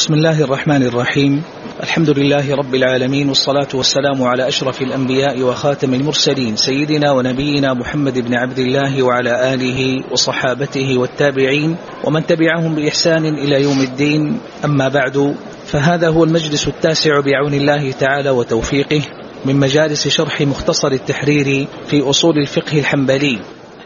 بسم الله الرحمن الرحيم. الحمد لله رب العالمين والصلاة والسلام على أشرف الأنبياء وخاتم المرسلين سيدنا ونبينا محمد بن عبد الله وعلى آله وصحابته والتابعين ومن تبعهم بإحسان إلى يوم الدين. أما بعد فهذا هو المجلس التاسع بعون الله تعالى وتوفيقه من مجالس شرح مختصر التحرير في أصول الفقه الحنبلي.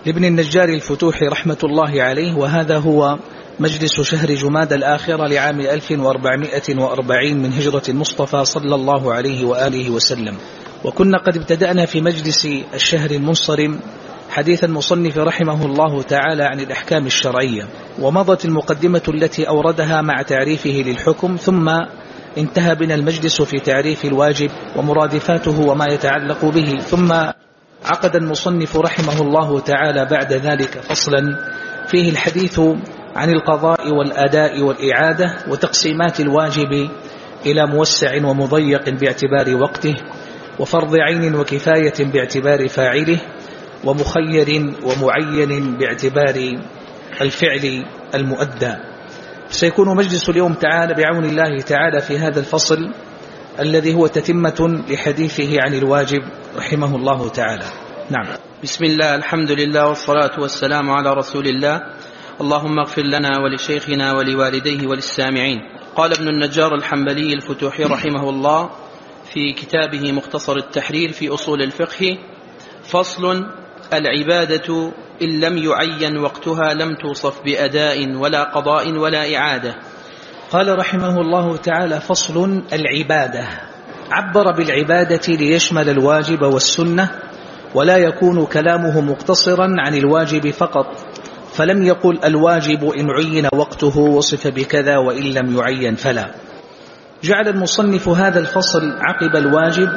لابن النجار الفتوح رحمة الله عليه وهذا هو مجلس شهر جماد الآخرة لعام 1440 من هجرة المصطفى صلى الله عليه وآله وسلم. وكنا قد ابتدأنا في مجلس الشهر المنصرم حديث المصنف رحمه الله تعالى عن الأحكام الشرعية ومضت المقدمة التي أوردها مع تعريفه للحكم ثم انتهى بنا المجلس في تعريف الواجب ومرادفاته وما يتعلق به. ثم عقد المصنف رحمه الله تعالى بعد ذلك فصلا. فيه الحديث عن القضاء والأداء والإعادة وتقسيمات الواجب إلى موسع ومضيق باعتبار وقته وفرض عين وكفاية باعتبار فاعله ومخير ومعين باعتبار الفعل المؤدى. سيكون مجلس اليوم تعالى بعون الله تعالى في هذا الفصل الذي هو تتمة لحديثه عن الواجب رحمه الله تعالى. نعم. بسم الله الحمد لله والصلاة والسلام على رسول الله. اللهم اغفر لنا ولشيخنا ولوالديه وللسامعين. قال ابن النجار الحنبلي الفتوحي رحمه الله في كتابه مختصر التحرير في أصول الفقه فصل العبادة إن لم يعين وقتها لم توصف بأداء ولا قضاء ولا إعادة. قال رحمه الله تعالى فصل العبادة. عبر بالعبادة ليشمل الواجب والسنة ولا يكون كلامه مقتصرا عن الواجب فقط. فلم يقل الواجب إن عين وقته وصف بكذا وإن لم يعين فلا. جعل المصنف هذا الفصل عقب الواجب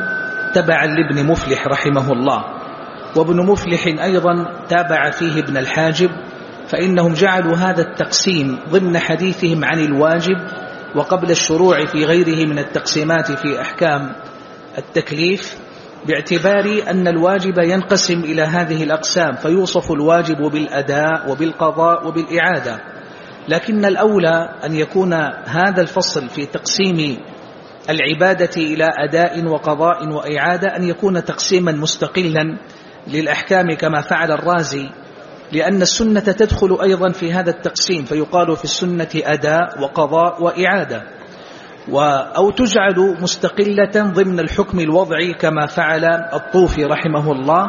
تبعا لابن مفلح رحمه الله وابن مفلح أيضا تابع فيه ابن الحاجب فإنهم جعلوا هذا التقسيم ضمن حديثهم عن الواجب وقبل الشروع في غيره من التقسيمات في أحكام التكليف باعتبار أن الواجب ينقسم إلى هذه الأقسام فيوصف الواجب بالأداء وبالقضاء وبالإعادة. لكن الأولى أن يكون هذا الفصل في تقسيم العبادة إلى أداء وقضاء وإعادة أن يكون تقسيما مستقلا للأحكام كما فعل الرازي لأن السنة تدخل أيضا في هذا التقسيم فيقال في السنة أداء وقضاء وإعادة. أو تجعل مستقلة ضمن الحكم الوضعي كما فعل الطوفي رحمه الله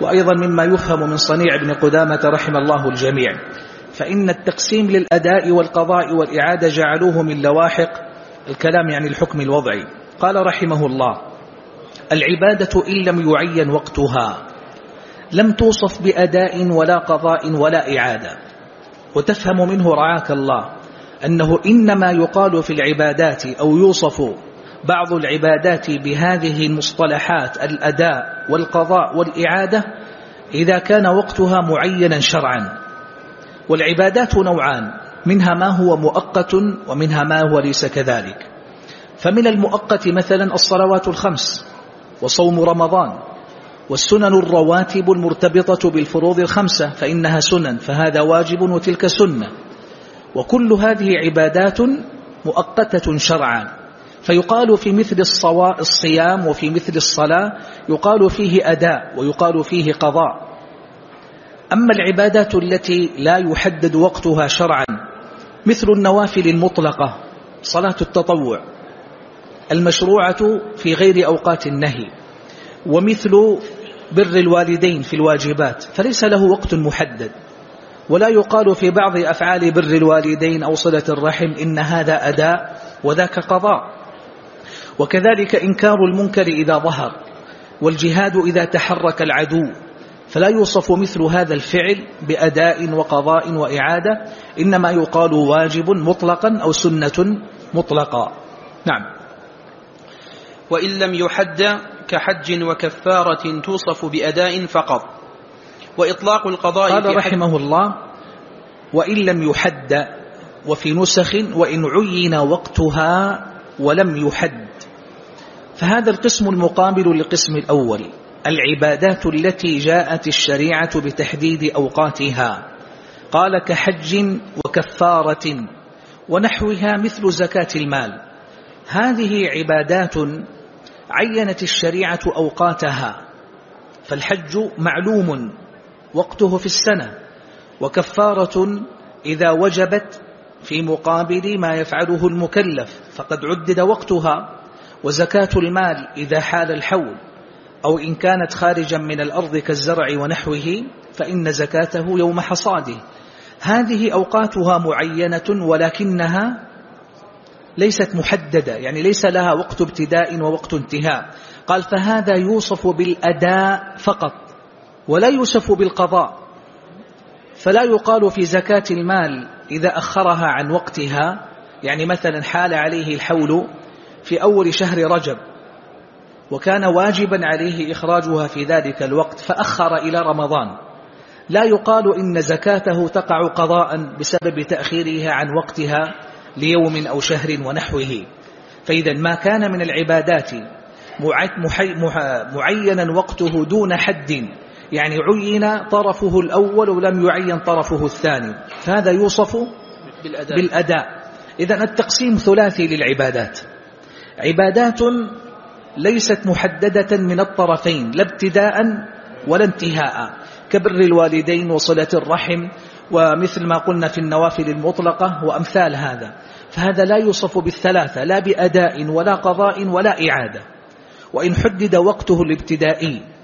وأيضا مما يفهم من صنيع ابن قدامة رحم الله الجميع. فإن التقسيم للأداء والقضاء والإعادة جعلوه من لواحق الكلام يعني الحكم الوضعي. قال رحمه الله العبادة إن لم يعين وقتها. لم توصف بأداء ولا قضاء ولا إعادة. وتفهم منه رعاك الله. أنه إنما يقال في العبادات أو يوصف بعض العبادات بهذه المصطلحات الأداء والقضاء والإعادة إذا كان وقتها معينا شرعا. والعبادات نوعان منها ما هو مؤقت ومنها ما هو ليس كذلك. فمن المؤقت مثلا الصلوات الخمس وصوم رمضان والسنن الرواتب المرتبطة بالفروض الخمسة فإنها سنن فهذا واجب وتلك سنة. وكل هذه عبادات مؤقتة شرعا. فيقال في مثل الصيام وفي مثل الصلاة يقال فيه أداء ويقال فيه قضاء. أما العبادات التي لا يحدد وقتها شرعا مثل النوافل المطلقة صلاة التطوع المشروعة في غير أوقات النهي ومثل بر الوالدين في الواجبات فليس له وقت محدد. ولا يقال في بعض أفعال بر الوالدين أو صلة الرحم إن هذا أداء وذاك قضاء. وكذلك إنكار المنكر إذا ظهر والجهاد إذا تحرك العدو فلا يوصف مثل هذا الفعل بأداء وقضاء وإعادة إنما يقال واجب مطلقا أو سنة مطلقا نعم. وإن لم يحد كحج وكفارة توصف بأداء فقط. وإطلاق القضاء قال رحمه الله وإن لم يحد وفي نسخ وإن عين وقتها ولم يحد. فهذا القسم المقابل للقسم الأول العبادات التي جاءت الشريعة بتحديد أوقاتها. قال كحج وكفارة ونحوها مثل زكاة المال. هذه عبادات عينت الشريعة أوقاتها فالحج معلوم. وقته في السنة وكفارة إذا وجبت في مقابل ما يفعله المكلف فقد عدد وقتها وزكاة المال إذا حال الحول أو إن كانت خارجا من الأرض كالزرع ونحوه فإن زكاته يوم حصاده. هذه أوقاتها معينة ولكنها ليست محددة يعني ليس لها وقت ابتداء ووقت انتهاء. قال فهذا يوصف بالأداء فقط. ولا يوصف بالقضاء فلا يقال في زكاة المال إذا أخرها عن وقتها يعني مثلا حال عليه الحول في أول شهر رجب وكان واجبا عليه إخراجها في ذلك الوقت فأخر إلى رمضان. لا يقال إن زكاته تقع قضاء بسبب تأخيرها عن وقتها ليوم أو شهر ونحوه. فإذا ما كان من العبادات معينا وقته دون حد يعني عين طرفه الأول ولم يعين طرفه الثاني. فهذا يوصف بالأداء, بالأداء. إذا التقسيم ثلاثي للعبادات. عبادات ليست محددة من الطرفين لا ابتداء ولا انتهاء. كبر الوالدين وصلة الرحم ومثل ما قلنا في النوافل المطلقة وأمثال هذا. فهذا لا يوصف بالثلاثة لا بأداء ولا قضاء ولا إعادة. وإن حدد وقته الابتدائي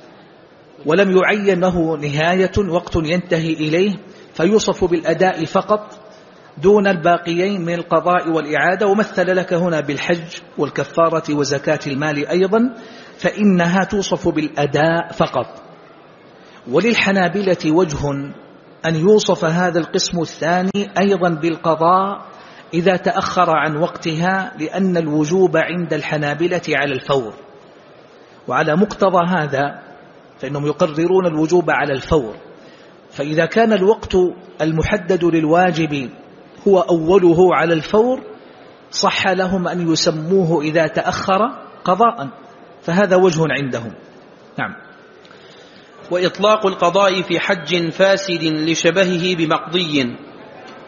ولم يعين له نهاية وقت ينتهي إليه فيوصف بالأداء فقط دون الباقيين من القضاء والإعادة. ومثل لك هنا بالحج والكفارة وزكاة المال أيضا فإنها توصف بالأداء فقط. وللحنابلة وجه أن يوصف هذا القسم الثاني أيضا بالقضاء إذا تأخر عن وقتها لأن الوجوب عند الحنابلة على الفور. وعلى مقتضى هذا فإنهم يقررون الوجوب على الفور. فإذا كان الوقت المحدد للواجب هو أوله على الفور صح لهم أن يسموه إذا تأخر قضاء. فهذا وجه عندهم. نعم. وإطلاق القضاء في حج فاسد لشبهه بمقضي.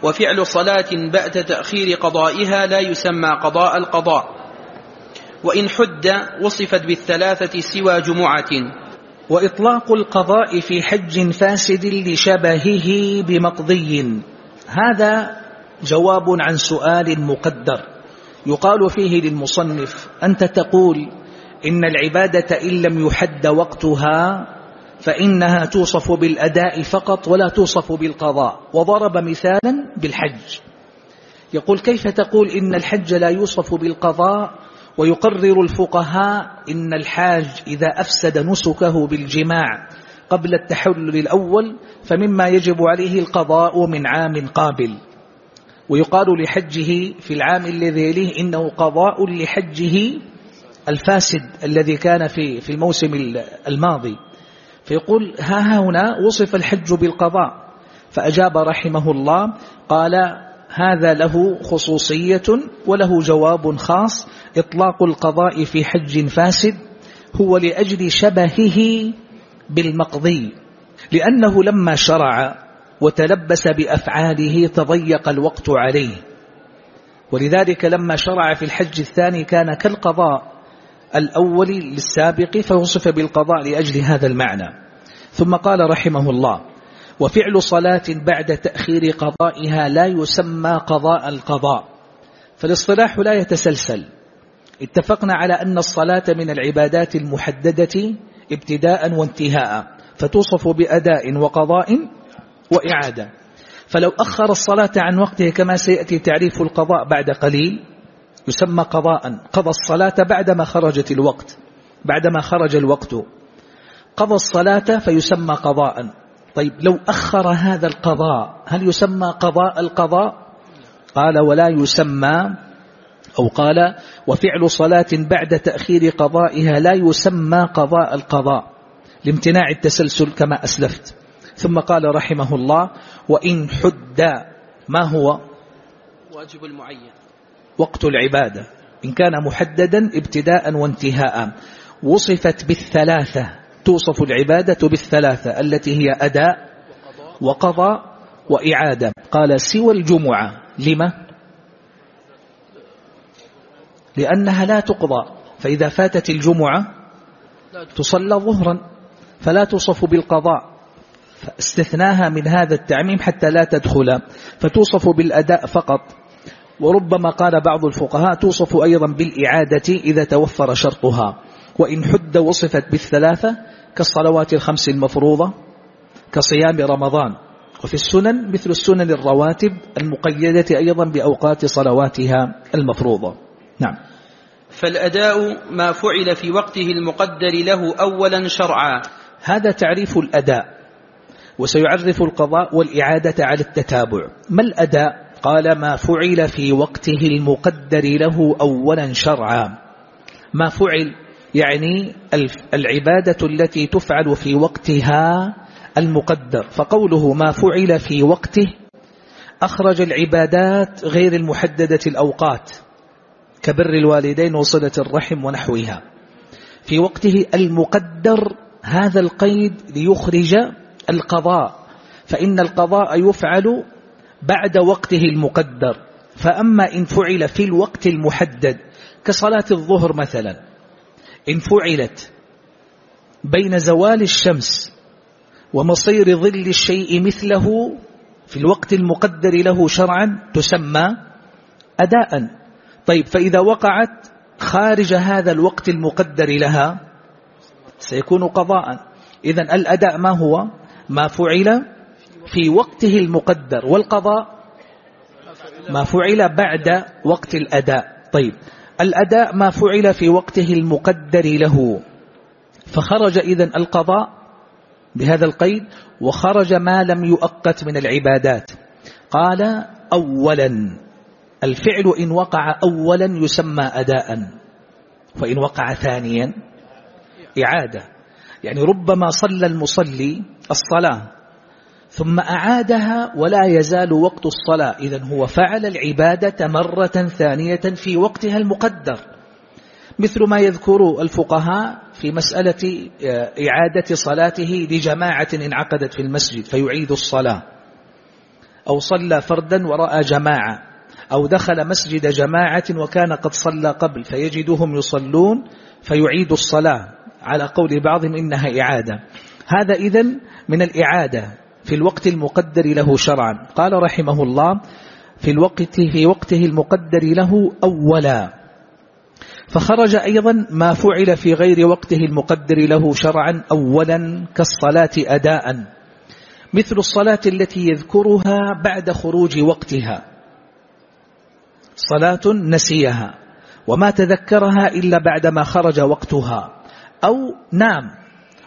وفعل صلاة بعد تأخير قضائها لا يسمى قضاء القضاء. وإن حد وصفت بالثلاثة سوى جمعة. وإطلاق القضاء في حج فاسد لشبهه بمقضي. هذا جواب عن سؤال مقدر. يقال فيه للمصنف أنت تقول إن العبادة إن لم يحد وقتها فإنها توصف بالأداء فقط ولا توصف بالقضاء. وضرب مثالا بالحج. يقول كيف تقول إن الحج لا يوصف بالقضاء ويقرر الفقهاء إن الحاج إذا أفسد نسكه بالجماع قبل التحلل الأول فمما يجب عليه القضاء من عام قابل. ويقال لحجه في العام الذي يليه إنه قضاء لحجه الفاسد الذي كان في في الموسم الماضي. فيقول ها هنا وصف الحج بالقضاء. فأجاب رحمه الله قال هذا له خصوصية وله جواب خاص. إطلاق القضاء في حج فاسد هو لأجل شبهه بالمقضي لأنه لما شرع وتلبس بأفعاله تضيق الوقت عليه. ولذلك لما شرع في الحج الثاني كان كالقضاء الأول للسابق فوصف بالقضاء لأجل هذا المعنى. ثم قال رحمه الله وفعل صلاة بعد تأخير قضائها لا يسمى قضاء القضاء. فالاصطلاح لا يتسلسل. اتفقنا على أن الصلاة من العبادات المحددة ابتداء وانتهاء فتوصف بأداء وقضاء وإعادة. فلو أخر الصلاة عن وقته كما سيأتي تعريف القضاء بعد قليل يسمى قضاء. قضى الصلاة بعدما خرجت الوقت بعدما خرج الوقت. قضى الصلاة فيسمى قضاء. طيب لو أخر هذا القضاء هل يسمى قضاء القضاء؟ قال ولا يسمى أو قال وفعل صلاة بعد تأخير قضائها لا يسمى قضاء القضاء لامتناع التسلسل كما أسلفت. ثم قال رحمه الله وإن حد ما هو؟ واجب المعين. وقت العبادة. إن كان محددا ابتداء وانتهاء. وصفت بالثلاثة. توصف العبادة بالثلاثة التي هي أداء وقضاء وإعادة. قال سوى الجمعة. لما؟ لأنها لا تقضى. فإذا فاتت الجمعة تصلى ظهرا فلا توصف بالقضاء. استثناها من هذا التعميم حتى لا تدخل. فتوصف بالأداء فقط. وربما قال بعض الفقهاء توصف أيضا بالإعادة إذا توفر شرطها. وإن حد وصفت بالثلاثة كالصلوات الخمس المفروضة كصيام رمضان. وفي السنن مثل السنن الرواتب المقيدة أيضا بأوقات صلواتها المفروضة. نعم. فالأداء ما فعل في وقته المقدر له أولا شرعا. هذا تعريف الأداء وسيعرف القضاء والإعادة على التتابع. ما الأداء؟ قال ما فعل في وقته المقدر له أولا شرعا. ما فعل؟ يعني العبادة التي تفعل في وقتها المقدر. فقوله ما فعل في وقته أخرج العبادات غير المحددة الأوقات كبر الوالدين وصلة الرحم ونحوها. في وقته المقدر هذا القيد ليخرج القضاء فإن القضاء يفعل بعد وقته المقدر. فأما إن فعل في الوقت المحدد كصلاة الظهر مثلا إن فعلت بين زوال الشمس ومصير ظل الشيء مثله في الوقت المقدر له شرعا تسمى أداء. طيب فإذا وقعت خارج هذا الوقت المقدر لها سيكون قضاء. إذا الأداء ما هو؟ ما فعل في وقته المقدر والقضاء ما فعل بعد وقت الأداء. طيب الأداء ما فعل في وقته المقدر له. فخرج إذن القضاء بهذا القيد وخرج ما لم يؤقت من العبادات. قال أولا الفعل إن وقع أولا يسمى أداء وإن وقع ثانيا إعادة. يعني ربما صلى المصلي الصلاة ثم أعادها ولا يزال وقت الصلاة. إذا هو فعل العبادة مرة ثانية في وقتها المقدر. مثل ما يذكر الفقهاء في مسألة آه، إعادة صلاته لجماعة انعقدت في المسجد فيعيد الصلاة. أو صلى فردا ورأى جماعة. أو دخل مسجد جماعة وكان قد صلى قبل فيجدهم يصلون فيعيد الصلاة. على قول بعضهم إنها إعادة. هذا إذن من الإعادة. في الوقت المقدر له شرعا. قال رحمه الله في الوقت في وقته المقدر له أولا. فخرج أيضا ما فعل في غير وقته المقدر له شرعا أولا كالصلاة أداء. مثل الصلاة التي يذكرها بعد خروج وقتها. صلاة نسيها وما تذكرها إلا بعدما خرج وقتها. أو نام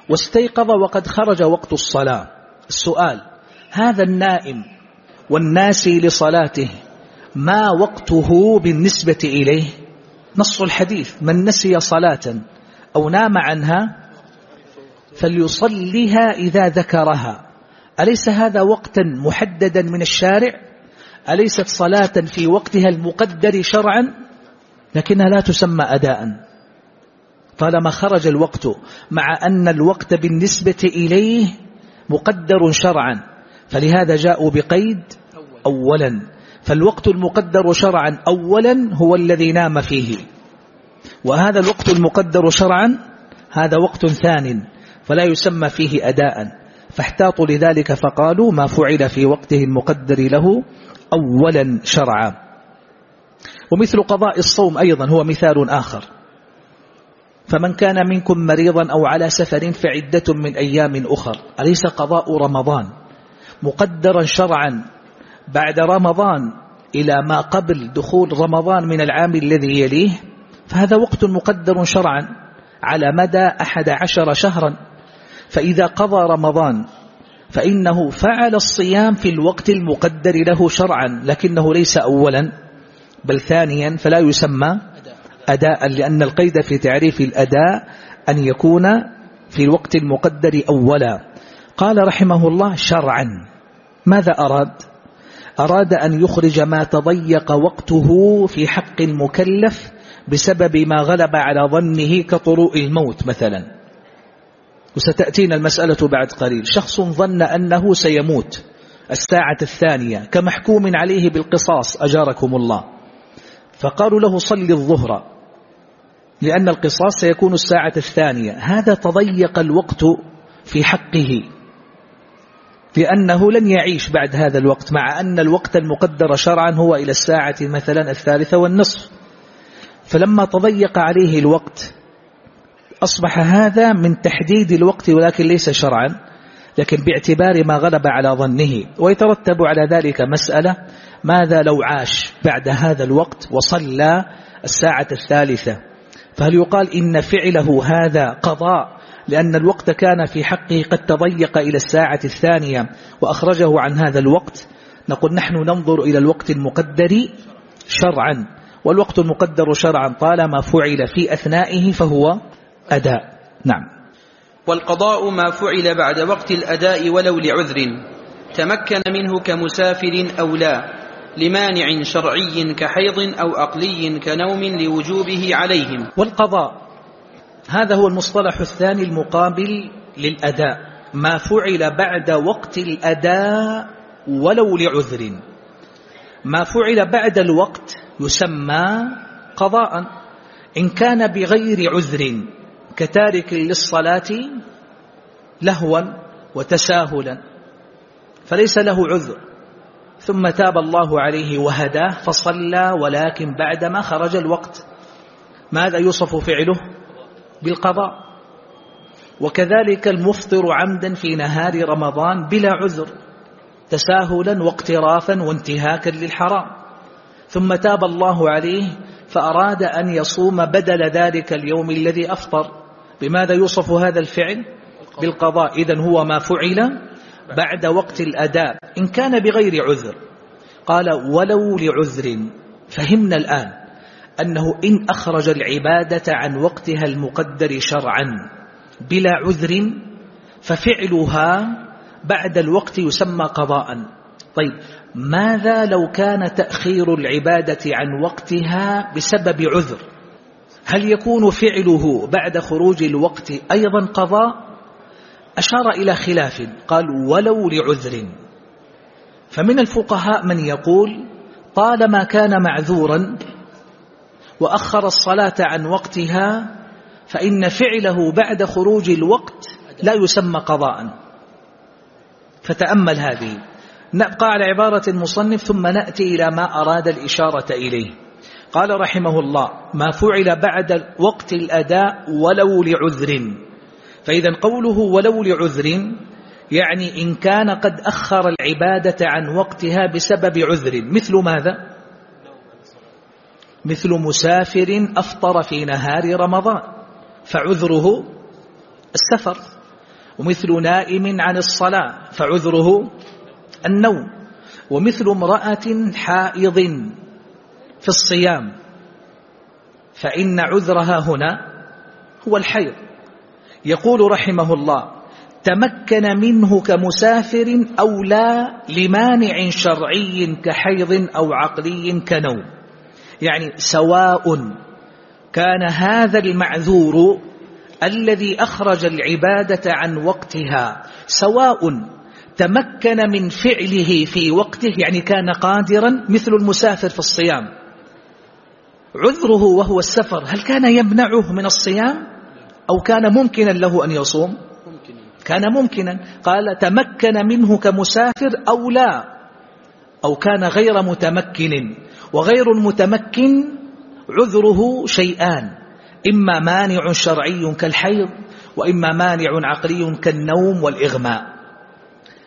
واستيقظ وقد خرج وقت الصلاة. السؤال هذا النائم والناسي لصلاته ما وقته بالنسبة إليه؟ نص الحديث من نسي صلاة أو نام عنها فليصليها إذا ذكرها. أليس هذا وقتا محددا من الشارع؟ أليست صلاة في وقتها المقدر شرعا؟ لكنها لا تسمى أداء. طالما خرج الوقت مع أن الوقت بالنسبة إليه مقدر شرعا. فلهذا جاءوا بقيد أولا. فالوقت المقدر شرعا أولا هو الذي نام فيه. وهذا الوقت المقدر شرعا هذا وقت ثان. فلا يسمى فيه أداء. فاحتاطوا لذلك فقالوا ما فعل في وقته المقدر له أولا شرعا. ومثل قضاء الصوم أيضا هو مثال آخر. فمن كان منكم مريضا أو على سفر فعدة من أيام أخر. أليس قضاء رمضان مقدرا شرعا بعد رمضان إلى ما قبل دخول رمضان من العام الذي يليه؟ فهذا وقت مقدر شرعا على مدى أحد عشر شهرا. فإذا قضى رمضان فإنه فعل الصيام في الوقت المقدر له شرعا لكنه ليس أولا بل ثانيا فلا يسمى أداء لأن القيد في تعريف الأداء أن يكون في الوقت المقدر أولا. قال رحمه الله شرعا. ماذا أراد؟ أراد أن يخرج ما تضيق وقته في حق المكلف بسبب ما غلب على ظنه كطروء الموت مثلا. وستأتينا المسألة بعد قليل. شخص ظن أنه سيموت الساعة الثانية كمحكوم عليه بالقصاص أجاركم الله. فقالوا له صل الظهر. لأن القصاص سيكون الساعة الثانية. هذا تضيق الوقت في حقه لأنه لن يعيش بعد هذا الوقت مع أن الوقت المقدر شرعا هو إلى الساعة مثلا الثالثة والنصف. فلما تضيق عليه الوقت أصبح هذا من تحديد الوقت ولكن ليس شرعا لكن باعتبار ما غلب على ظنه. ويترتب على ذلك مسألة ماذا لو عاش بعد هذا الوقت وصلى الساعة الثالثة؟ فهل يقال إن فعله هذا قضاء؟ لأن الوقت كان في حقه قد تضيق إلى الساعة الثانية وأخرجه عن هذا الوقت. نقول نحن ننظر إلى الوقت المقدر شرعا. والوقت المقدر شرعا طالما فعل في أثنائه فهو أداء. نعم. والقضاء ما فعل بعد وقت الأداء ولو لعذر. تمكن منه كمسافر أو لا. لمانع شرعي كحيض أو أقلي كنوم لوجوبه عليهم. والقضاء هذا هو المصطلح الثاني المقابل للأداء. ما فعل بعد وقت الأداء ولو لعذر. ما فعل بعد الوقت يسمى قضاء. إن كان بغير عذر كتارك للصلاة لهوا وتساهلا فليس له عذر. ثم تاب الله عليه وهداه فصلى ولكن بعدما خرج الوقت. ماذا يوصف فعله؟ بالقضاء. وكذلك المفطر عمدا في نهار رمضان بلا عذر تساهلا واقترافا وانتهاكا للحرام. ثم تاب الله عليه فأراد أن يصوم بدل ذلك اليوم الذي أفطر. بماذا يوصف هذا الفعل؟ بالقضاء. إذن هو ما فعل بعد وقت الأداء إن كان بغير عذر. قال ولو لعذر. فهمنا الآن أنه إن أخرج العبادة عن وقتها المقدر شرعا بلا عذر ففعلها بعد الوقت يسمى قضاء. طيب ماذا لو كان تأخير العبادة عن وقتها بسبب عذر؟ هل يكون فعله بعد خروج الوقت أيضا قضاء؟ أشار إلى خلاف قال ولو لعذر. فمن الفقهاء من يقول طالما كان معذورا وأخر الصلاة عن وقتها فإن فعله بعد خروج الوقت لا يسمى قضاء. فتأمل هذه. نبقى على عبارة المصنف ثم نأتي إلى ما أراد الإشارة إليه. قال رحمه الله ما فعل بعد وقت الأداء ولو لعذر. فإذا قوله ولو لعذر يعني إن كان قد أخر العبادة عن وقتها بسبب عذر. مثل ماذا؟ مثل مسافر أفطر في نهار رمضان فعذره السفر. ومثل نائم عن الصلاة فعذره النوم. ومثل امرأة حائض في الصيام فإن عذرها هنا هو الحيض. يقول رحمه الله تمكن منه كمسافر أو لا لمانع شرعي كحيض أو عقلي كنوم. يعني سواء كان هذا المعذور الذي أخرج العبادة عن وقتها سواء تمكن من فعله في وقته يعني كان قادرا مثل المسافر في الصيام. عذره وهو السفر هل كان يمنعه من الصيام؟ أو كان ممكنا له أن يصوم؟ كان ممكنا. قال تمكن منه كمسافر أو لا أو كان غير متمكن وغير المتمكن عذره شيئان إما مانع شرعي كالحيض وإما مانع عقلي كالنوم والإغماء.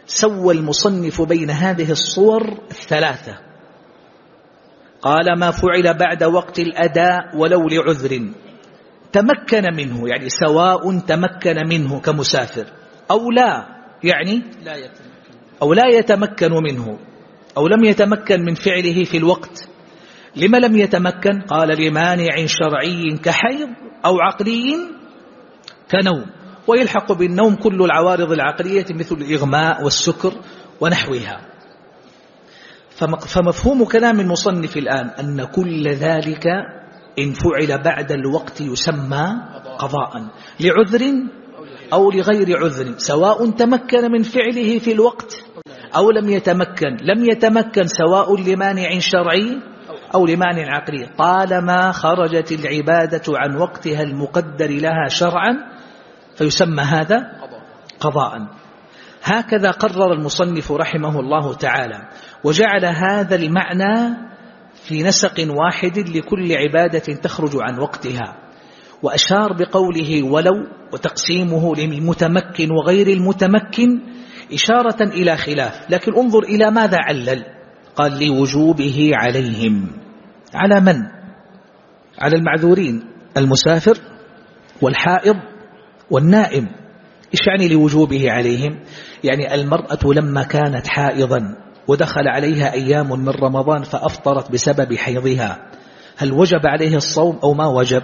سوى المصنف بين هذه الصور الثلاثة. قال ما فعل بعد وقت الأداء ولو لعذر. تمكن منه يعني سواء تمكن منه كمسافر أو لا يعني لا يتمكن. أو لا يتمكن منه أو لم يتمكن من فعله في الوقت. لما لم يتمكن؟ قال لمانع شرعي كحيض أو عقلي كنوم. ويلحق بالنوم كل العوارض العقلية مثل الإغماء والسكر ونحوها. فمفهوم كلام المصنف الآن أن كل ذلك إن فعل بعد الوقت يسمى قضاء لعذر أو لغير عذر سواء تمكن من فعله في الوقت أو لم يتمكن لم يتمكن سواء لمانع شرعي أو لمعنى عقلي. طالما خرجت العبادة عن وقتها المقدر لها شرعا فيسمى هذا قضاء. هكذا قرر المصنف رحمه الله تعالى وجعل هذا المعنى في نسق واحد لكل عبادة تخرج عن وقتها وأشار بقوله ولو وتقسيمه للمتمكن وغير المتمكن إشارة إلى خلاف لكن انظر إلى ماذا علل قال لوجوبه عليهم على من؟ على المعذورين المسافر والحائض والنائم إيش يعني لوجوبه عليهم؟ يعني المرأة لما كانت حائضا ودخل عليها أيام من رمضان فأفطرت بسبب حيضها. هل وجب عليه الصوم أو ما وجب؟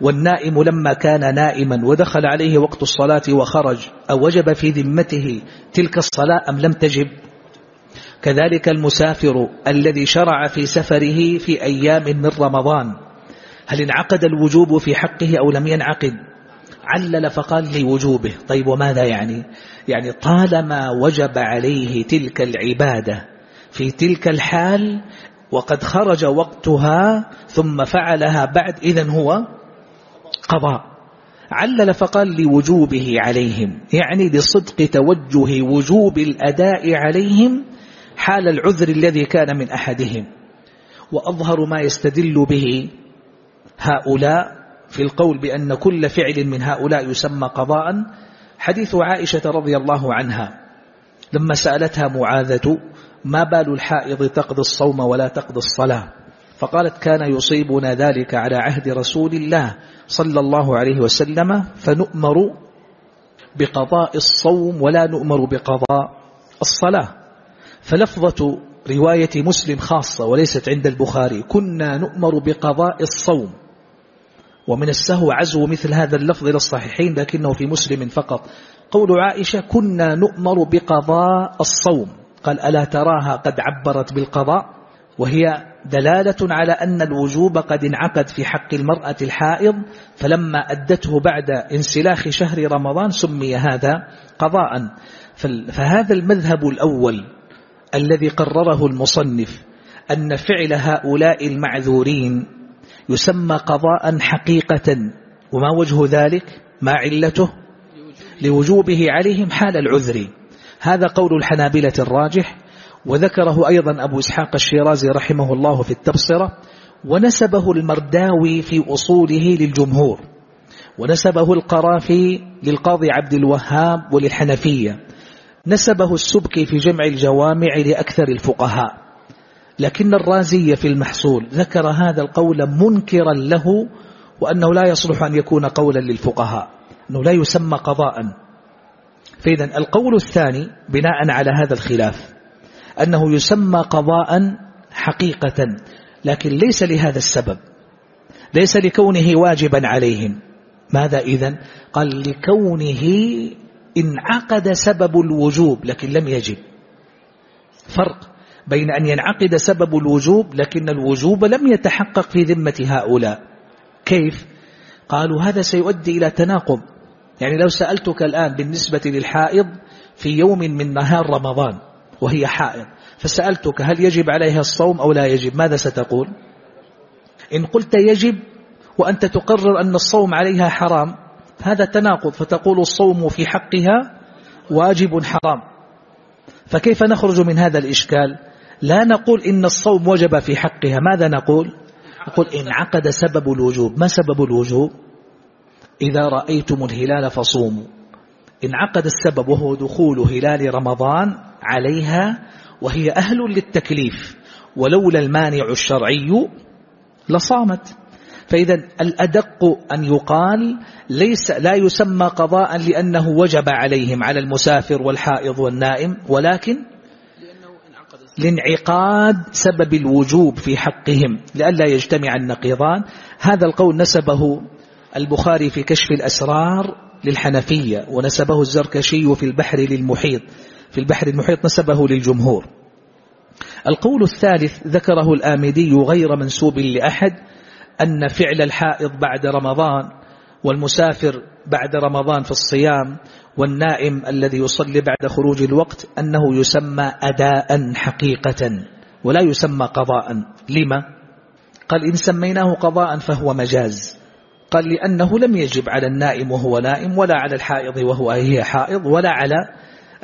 والنائم لما كان نائما ودخل عليه وقت الصلاة وخرج أو وجب في ذمته تلك الصلاة أم لم تجب؟ كذلك المسافر الذي شرع في سفره في أيام من رمضان هل انعقد الوجوب في حقه أو لم ينعقد؟ علل فقال لوجوبه طيب وماذا يعني؟ يعني طالما وجب عليه تلك العبادة في تلك الحال وقد خرج وقتها ثم فعلها بعد إذن هو قضاء. علل فقال لوجوبه عليهم يعني لصدق توجه وجوب الأداء عليهم حال العذر الذي كان من أحدهم. وأظهر ما يستدل به هؤلاء في القول بأن كل فعل من هؤلاء يسمى قضاء حديث عائشة رضي الله عنها لما سألتها معاذة ما بال الحائض تقضي الصوم ولا تقضي الصلاة؟ فقالت كان يصيبنا ذلك على عهد رسول الله صلى الله عليه وسلم فنؤمر بقضاء الصوم ولا نؤمر بقضاء الصلاة. فلفظة رواية مسلم خاصة وليست عند البخاري كنا نؤمر بقضاء الصوم. ومن السهو عزو مثل هذا اللفظ إلى الصحيحين لكنه في مسلم فقط. قول عائشة كنا نؤمر بقضاء الصوم. قال ألا تراها قد عبرت بالقضاء؟ وهي دلالة على أن الوجوب قد انعقد في حق المرأة الحائض فلما أدته بعد انسلاخ شهر رمضان سمي هذا قضاء. فهذا المذهب الأول الذي قرره المصنف أن فعل هؤلاء المعذورين يسمى قضاء حقيقة. وما وجه ذلك؟ ما علته؟ لوجوبه عليهم حال العذر. هذا قول الحنابلة الراجح. وذكره أيضا أبو إسحاق الشيرازي رحمه الله في التبصرة. ونسبه المرداوي في أصوله للجمهور. ونسبه القرافي للقاضي عبد الوهاب وللحنفية. نسبه السبكي في جمع الجوامع لأكثر الفقهاء. لكن الرازي في المحصول ذكر هذا القول منكرا له وأنه لا يصلح أن يكون قولا للفقهاء أنه لا يسمى قضاء. فإذا القول الثاني بناء على هذا الخلاف أنه يسمى قضاء حقيقة لكن ليس لهذا السبب ليس لكونه واجبا عليهم. ماذا إذن قال لكونه انعقد سبب الوجوب لكن لم يجب. فرق بين أن ينعقد سبب الوجوب لكن الوجوب لم يتحقق في ذمة هؤلاء. كيف؟ قالوا هذا سيؤدي إلى تناقض. يعني لو سألتك الآن بالنسبة للحائض في يوم من نهار رمضان وهي حائض فسألتك هل يجب عليها الصوم أو لا يجب ماذا ستقول؟ إن قلت يجب وأنت تقرر أن الصوم عليها حرام هذا تناقض فتقول الصوم في حقها واجب حرام. فكيف نخرج من هذا الإشكال؟ لا نقول إن الصوم وجب في حقها. ماذا نقول؟ نقول إن عقد سبب الوجوب. ما سبب الوجوب؟ إذا رأيتم الهلال فصوموا. إن عقد السبب وهو دخول هلال رمضان عليها وهي أهل للتكليف ولولا المانع الشرعي لصامت. فإذا الأدق أن يقال ليس لا يسمى قضاء لأنه وجب عليهم على المسافر والحائض والنائم ولكن لانعقاد سبب الوجوب في حقهم لئلا يجتمع النقيضان. هذا القول نسبه البخاري في كشف الأسرار للحنفية ونسبه الزركشي في البحر للمحيط. في البحر المحيط نسبه للجمهور. القول الثالث ذكره الآمدي غير منسوب لأحد أن فعل الحائض بعد رمضان والمسافر بعد رمضان في الصيام والنائم الذي يصلي بعد خروج الوقت أنه يسمى أداء حقيقة ولا يسمى قضاء. لما؟ قال إن سميناه قضاء فهو مجاز. قال لأنه لم يجب على النائم وهو نائم ولا على الحائض وهو هي حائض ولا على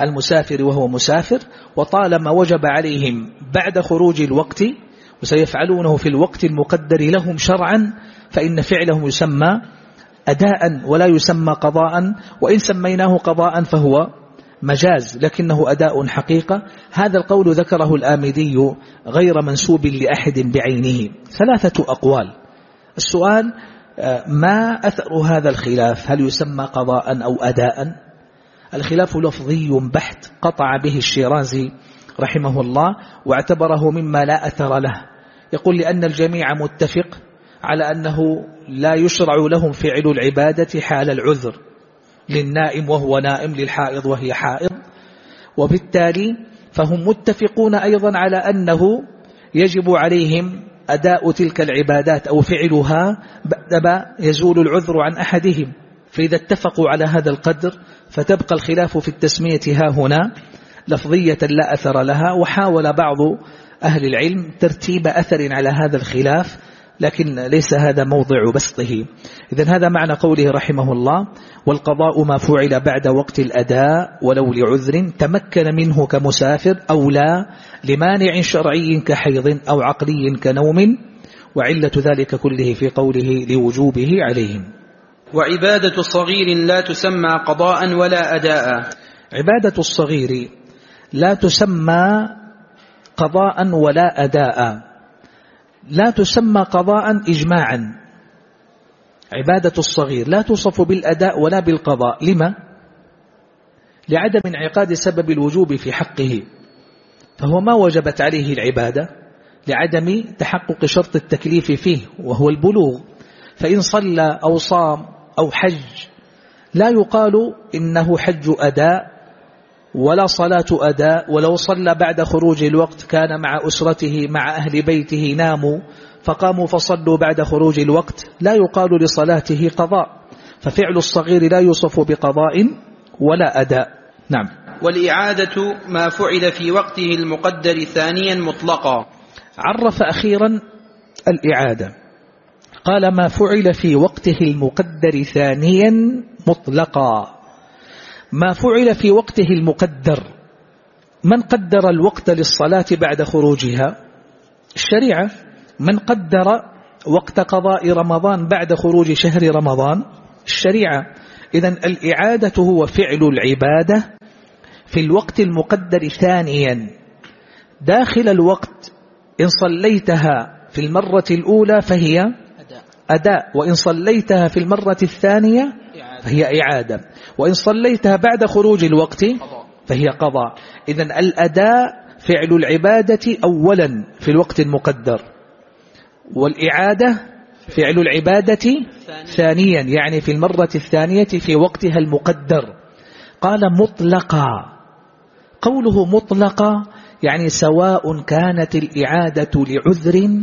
المسافر وهو مسافر وطالما وجب عليهم بعد خروج الوقت وسيفعلونه في الوقت المقدر لهم شرعا فإن فعلهم يسمى أداء ولا يسمى قضاء وإن سميناه قضاء فهو مجاز لكنه أداء حقيقة. هذا القول ذكره الآمدي غير منسوب لأحد بعينه. ثلاثة أقوال. السؤال آه، ما أثر هذا الخلاف؟ هل يسمى قضاء أو أداء؟ الخلاف لفظي بحت قطع به الشيرازي رحمه الله واعتبره مما لا أثر له. يقول لأن الجميع متفق على أنه لا يشرع لهم فعل العبادة حال العذر للنائم وهو نائم للحائض وهي حائض. وبالتالي فهم متفقون أيضا على أنه يجب عليهم أداء تلك العبادات أو فعلها بعدما يزول العذر عن أحدهم. فإذا اتفقوا على هذا القدر فتبقى الخلاف في التسمية ها هنا لفظية لا أثر لها. وحاول بعض أهل العلم ترتيب أثر على هذا الخلاف لكن ليس هذا موضع بسطه. إذا هذا معنى قوله رحمه الله والقضاء ما فعل بعد وقت الأداء ولو لعذر تمكن منه كمسافر أو لا لمانع شرعي كحيض أو عقلي كنوم وعلة ذلك كله في قوله لوجوبه عليهم. وعبادة صغير لا تسمى قضاء ولا أداء. عبادة الصغير لا تسمى قضاء ولا أداء. لا تسمى قضاء إجماعا. عبادة الصغير. لا توصف بالأداء ولا بالقضاء. لما؟ لعدم انعقاد سبب الوجوب في حقه. فهو ما وجبت عليه العبادة لعدم تحقق شرط التكليف فيه وهو البلوغ. فإن صلى أو صام أو حج لا يقال إنه حج أداء ولا صلاة أداء ولو صلى بعد خروج الوقت كان مع أسرته مع أهل بيته ناموا فقاموا فصلوا بعد خروج الوقت لا يقال لصلاته قضاء ففعل الصغير لا يوصف بقضاء ولا أداء نعم والإعادة ما فعل في وقته المقدر ثانيا مطلقا. عرف أخيرا الإعادة. قال ما فعل في وقته المقدر ثانيا مطلقا. ما فعل في وقته المقدر. من قدر الوقت للصلاة بعد خروجها؟ الشريعة. من قدر وقت قضاء رمضان بعد خروج شهر رمضان؟ الشريعة. إذا الإعادة هو فعل العبادة في الوقت المقدر ثانيا. داخل الوقت إن صليتها في المرة الأولى فهي أداء. وإن صليتها في المرة الثانية فهي إعادة. وإن صليتها بعد خروج الوقت فهي قضاء. إذا الأداء فعل العبادة أولا في الوقت المقدر. والإعادة فعل العبادة ثانيا يعني في المرة الثانية في وقتها المقدر. قال مطلقا. قوله مطلقا يعني سواء كانت الإعادة لعذر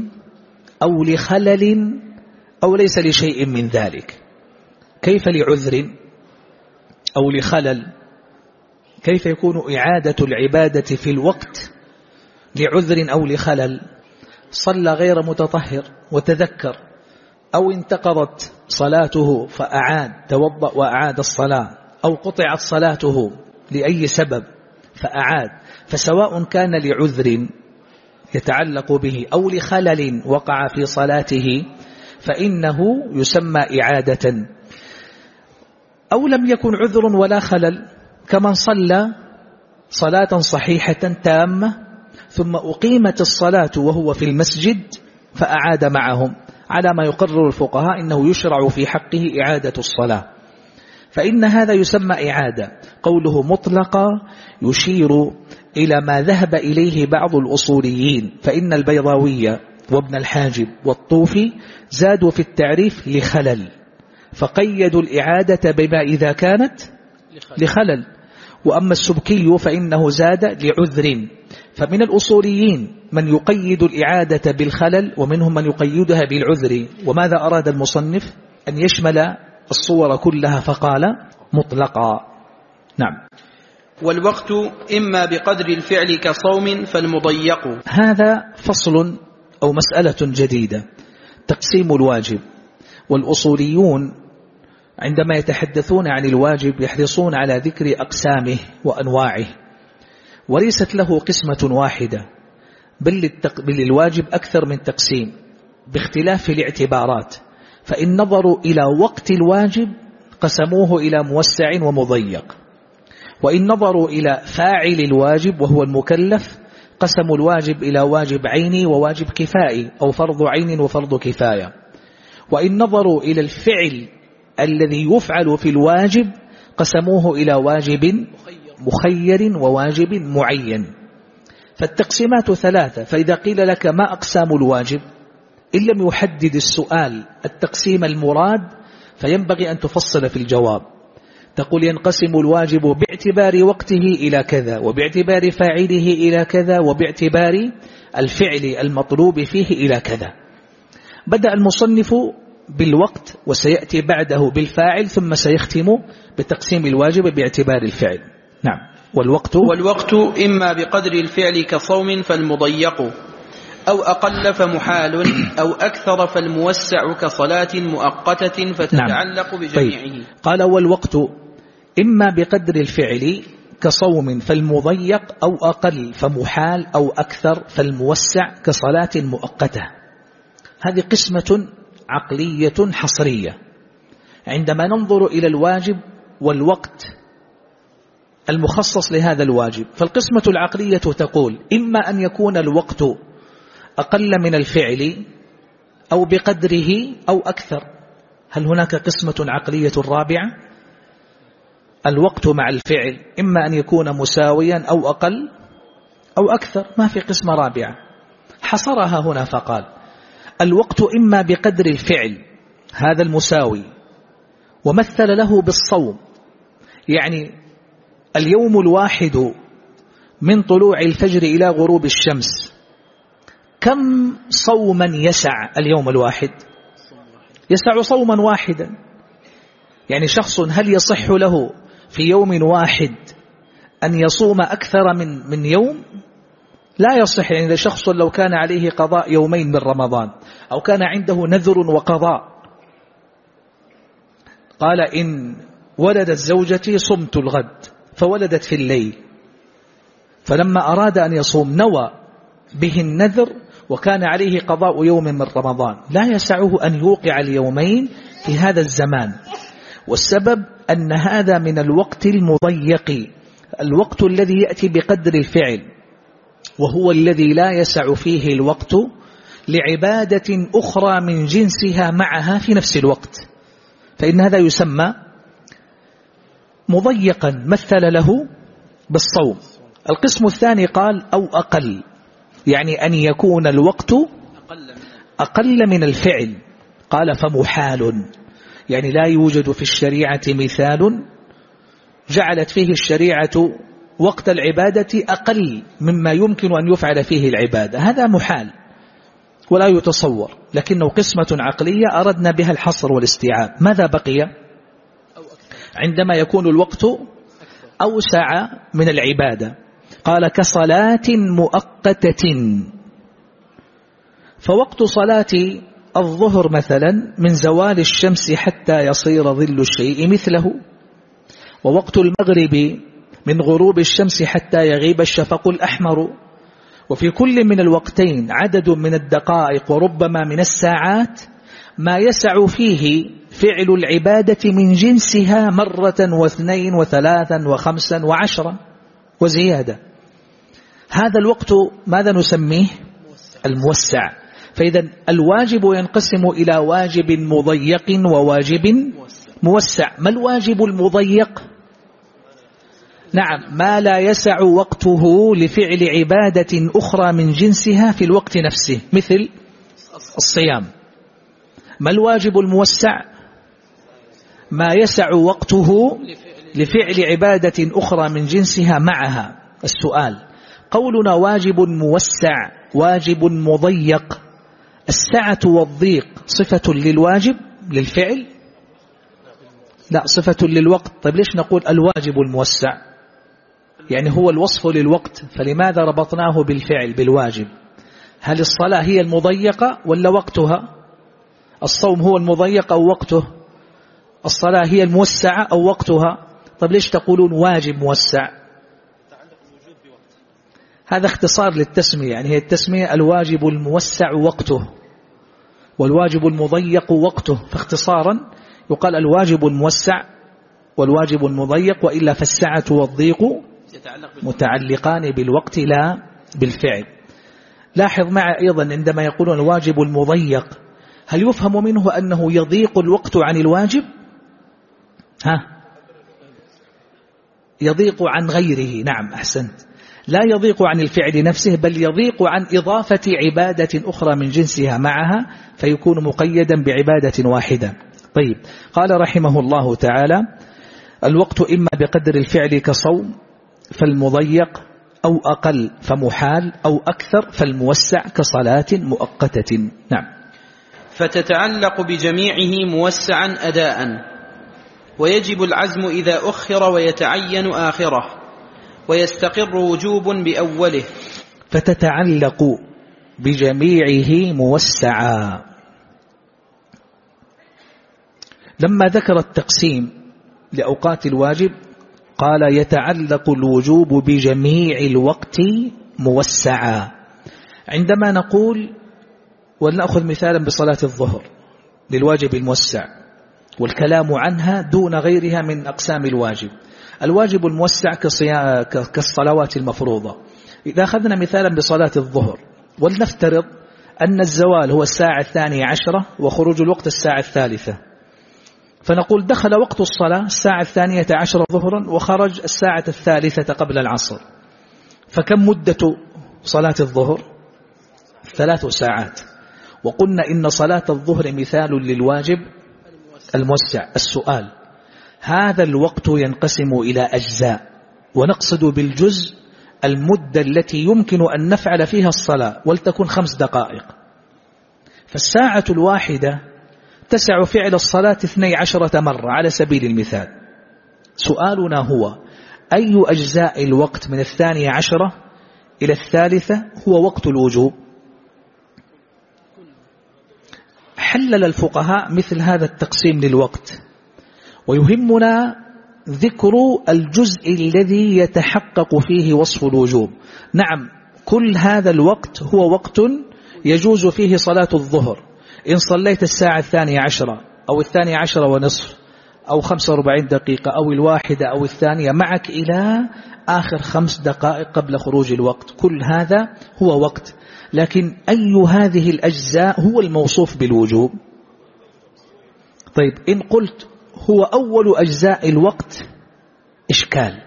أو لخلل أو ليس لشيء من ذلك. كيف لعذر أو لخلل؟ كيف يكون إعادة العبادة في الوقت لعذر أو لخلل؟ صلى غير متطهر وتذكر أو انتقضت صلاته فأعاد توضأ وأعاد الصلاة أو قطعت صلاته لأي سبب فأعاد. فسواء كان لعذر يتعلق به أو لخلل وقع في صلاته فإنه يسمى إعادة. أو لم يكن عذر ولا خلل كمن صلى صلاة صحيحة تامة ثم أقيمت الصلاة وهو في المسجد فأعاد معهم على ما يقرر الفقهاء إنه يشرع في حقه إعادة الصلاة. فإن هذا يسمى إعادة قوله مطلقا يشير إلى ما ذهب إليه بعض الأصوليين فإن البيضاوية وابن الحاجب والطوفي زادوا في التعريف لخلل. فقيدوا الإعادة بما إذا كانت لخلل. وأما السبكي فإنه زاد لعذر. فمن الأصوليين من يقيد الإعادة بالخلل ومنهم من يقيدها بالعذر. وماذا أراد المصنف؟ أن يشمل الصور كلها فقال مطلقا. نعم. والوقت إما بقدر الفعل كصوم فالمضيق. هذا فصل أو مسألة جديدة. تقسيم الواجب. والأصوليون عندما يتحدثون عن الواجب يحرصون على ذكر أقسامه وأنواعه. وليست له قسمة واحدة. بل, للواجب أكثر من تقسيم. باختلاف الاعتبارات. فإن نظروا إلى وقت الواجب قسموه إلى موسع ومضيق. وإن نظروا إلى فاعل الواجب وهو المكلف قسموا الواجب إلى واجب عيني وواجب كفائي أو فرض عين وفرض كفاية. وإن نظروا إلى الفعل الذي يفعل في الواجب قسموه إلى واجب مخير وواجب معين. فالتقسيمات ثلاثة فإذا قيل لك ما أقسام الواجب إن لم يحدد السؤال التقسيم المراد فينبغي أن تفصل في الجواب. تقول ينقسم الواجب باعتبار وقته إلى كذا وباعتبار فاعله إلى كذا وباعتبار الفعل المطلوب فيه إلى كذا. بدأ المصنف بالوقت وسيأتي بعده بالفاعل ثم سيختم بتقسيم الواجب باعتبار الفعل. نعم. والوقت؟ والوقت إما بقدر الفعل كصوم فالمضيق أو أقل فمحال أو أكثر فالموسع كصلاة مؤقتة فتتعلق نعم. بجميعه. طيب. قال والوقت؟ إما بقدر الفعل كصوم فالمضيق أو أقل فمحال أو أكثر فالموسع كصلاة مؤقتة. هذه قسمة عقلية حصرية. عندما ننظر إلى الواجب والوقت المخصص لهذا الواجب فالقسمة العقلية تقول إما أن يكون الوقت أقل من الفعل أو بقدره أو أكثر. هل هناك قسمة عقلية رابعة؟ الوقت مع الفعل إما أن يكون مساويا أو أقل أو أكثر. ما في قسمة رابعة. حصرها هنا فقال الوقت إما بقدر الفعل هذا المساوي ومثل له بالصوم يعني اليوم الواحد من طلوع الفجر إلى غروب الشمس كم صوما يسع اليوم الواحد؟ يسع صوما واحدا يعني شخص هل يصح له في يوم واحد أن يصوم أكثر من من يوم؟ لا يصح يعني شخص لو كان عليه قضاء يومين من رمضان أو كان عنده نذر وقضاء. قال إن ولدت زوجتي صمت الغد فولدت في الليل. فلما أراد أن يصوم نوى به النذر وكان عليه قضاء يوم من رمضان. لا يسعه أن يوقع اليومين في هذا الزمان. والسبب أن هذا من الوقت المضيق الوقت الذي يأتي بقدر الفعل وهو الذي لا يسع فيه الوقت لعبادة أخرى من جنسها معها في نفس الوقت. فإن هذا يسمى مضيقا مثل له بالصوم. القسم الثاني قال أو أقل يعني أن يكون الوقت أقل من الفعل. قال فمحال يعني لا يوجد في الشريعة مثال جعلت فيه الشريعة وقت العبادة أقل مما يمكن أن يفعل فيه العبادة. هذا محال. ولا يتصور لكنه قسمة عقلية أردنا بها الحصر والاستيعاب. ماذا بقي؟ عندما يكون الوقت أوسع من العبادة. قال كصلاة مؤقتة. فوقت صلاة الظهر مثلا من زوال الشمس حتى يصير ظل الشيء مثله. ووقت المغرب من غروب الشمس حتى يغيب الشفق الأحمر. وفي كل من الوقتين عدد من الدقائق وربما من الساعات ما يسع فيه فعل العبادة من جنسها مرة واثنين وثلاثا وخمسا وعشرا وزيادة. هذا الوقت ماذا نسميه؟ الموسع. فإذا الواجب ينقسم إلى واجب مضيق وواجب موسع. ما الواجب المضيق؟ نعم ما لا يسع وقته لفعل عبادة أخرى من جنسها في الوقت نفسه مثل الصيام. ما الواجب الموسع؟ ما يسع وقته لفعل عبادة أخرى من جنسها معها؟ السؤال. قولنا واجب موسع واجب مضيق. السعة والضيق صفة للواجب للفعل؟ لا صفة للوقت. طيب ليش نقول الواجب الموسع؟ يعني هو الوصف للوقت فلماذا ربطناه بالفعل بالواجب؟ هل الصلاة هي المضيقة ولا وقتها؟ الصوم هو المضيق أو وقته؟ الصلاة هي الموسعة أو وقتها؟ طب ليش تقولون واجب موسع؟ هذا اختصار للتسمية يعني هي التسمية الواجب الموسع وقته والواجب المضيق وقته فاختصارا يقال الواجب الموسع والواجب المضيق وإلا فالسعة والضيق متعلقان بالوقت لا بالفعل. لاحظ معي أيضا عندما يقولون الواجب المضيق. هل يفهم منه أنه يضيق الوقت عن الواجب؟ ها؟ يضيق عن غيره. نعم أحسنت. لا يضيق عن الفعل نفسه بل يضيق عن إضافة عبادة أخرى من جنسها معها فيكون مقيدا بعبادة واحدة. طيب قال رحمه الله تعالى الوقت إما بقدر الفعل كصوم فالمضيق أو أقل فمحال أو أكثر فالموسع كصلاة مؤقتة. نعم. فتتعلق بجميعه موسعا أداء ويجب العزم إذا أخر ويتعين آخره ويستقر وجوب بأوله. فتتعلق بجميعه موسعا. لما ذكر التقسيم لأوقات الواجب قال يتعلق الوجوب بجميع الوقت موسعا. عندما نقول ولنأخذ مثالا بصلاة الظهر للواجب الموسع والكلام عنها دون غيرها من أقسام الواجب. الواجب الموسع كالصلوات المفروضة. إذا أخذنا مثالا بصلاة الظهر ولنفترض أن الزوال هو الساعة الثانية عشرة وخروج الوقت الساعة الثالثة. فنقول دخل وقت الصلاة الساعة الثانية عشرة ظهرا وخرج الساعة الثالثة قبل العصر. فكم مدة صلاة الظهر؟ ثلاث ساعات. وقلنا إن صلاة الظهر مثال للواجب الموسع. السؤال هذا الوقت ينقسم إلى أجزاء ونقصد بالجزء المدة التي يمكن أن نفعل فيها الصلاة ولتكن خمس دقائق. فالساعة الواحدة تسع فعل الصلاة اثني عشرة مرة على سبيل المثال. سؤالنا هو أي أجزاء الوقت من الثانية عشرة إلى الثالثة هو وقت الوجوب؟ حلل الفقهاء مثل هذا التقسيم للوقت ويهمنا ذكر الجزء الذي يتحقق فيه وصف الوجوب. نعم كل هذا الوقت هو وقت يجوز فيه صلاة الظهر. إن صليت الساعة الثانية عشرة أو الثانية عشرة ونصف أو خمسة وأربعين دقيقة أو الواحدة أو الثانية معك إلى آخر خمس دقائق قبل خروج الوقت. كل هذا هو وقت. لكن أي هذه الأجزاء هو الموصوف بالوجوب. طيب إن قلت هو أول أجزاء الوقت إشكال.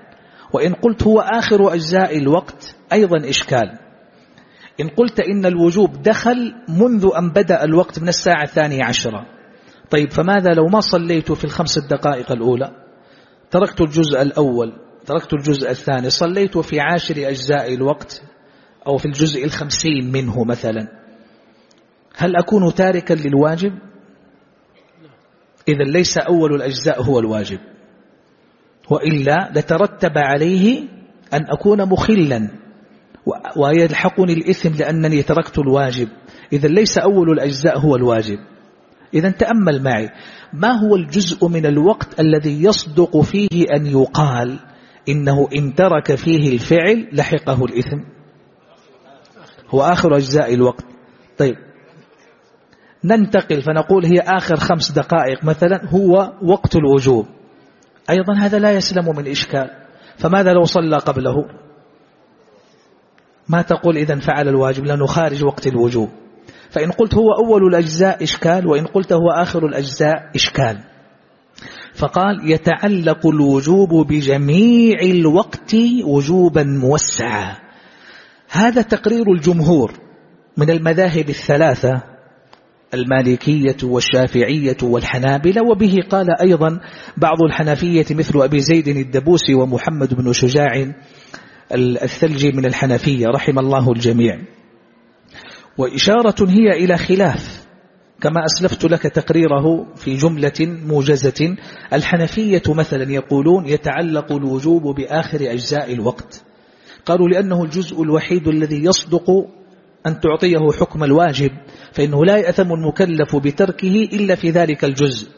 وإن قلت هو آخر أجزاء الوقت أيضا إشكال. إن قلت إن الوجوب دخل منذ أن بدأ الوقت من الساعة الثانية عشرة. طيب فماذا لو ما صليت في الخمس الدقائق الأولى؟ تركت الجزء الأول تركت الجزء الثاني صليت في عاشر أجزاء الوقت أو في الجزء الخمسين منه مثلا. هل أكون تاركا للواجب؟ إذا ليس أول الأجزاء هو الواجب. وإلا لترتب عليه أن أكون مخلا. ويلحقني الإثم لأنني تركت الواجب. إذا ليس أول الأجزاء هو الواجب. إذا تأمل معي. ما هو الجزء من الوقت الذي يصدق فيه أن يقال إنه إن ترك فيه الفعل لحقه الإثم؟ هو آخر أجزاء الوقت. طيب. ننتقل فنقول هي آخر خمس دقائق. مثلا هو وقت الوجوب. أيضا هذا لا يسلم من إشكال. فماذا لو صلى قبله؟ ما تقول إذا فعل الواجب لأنه خارج وقت الوجوب. فإن قلت هو أول الأجزاء إشكال وإن قلت هو آخر الأجزاء إشكال. فقال يتعلق الوجوب بجميع الوقت وجوبا موسعا. هذا تقرير الجمهور من المذاهب الثلاثة المالكية والشافعية والحنابلة وبه قال أيضا بعض الحنفية مثل أبي زيد الدبوسي ومحمد بن شجاع الثلجي من الحنفية رحم الله الجميع. وإشارة هي إلى خلاف كما أسلفت لك تقريره في جملة موجزة. الحنفية مثلا يقولون يتعلق الوجوب بآخر أجزاء الوقت. قالوا لأنه الجزء الوحيد الذي يصدق أن تعطيه حكم الواجب فإنه لا يأثم المكلف بتركه إلا في ذلك الجزء.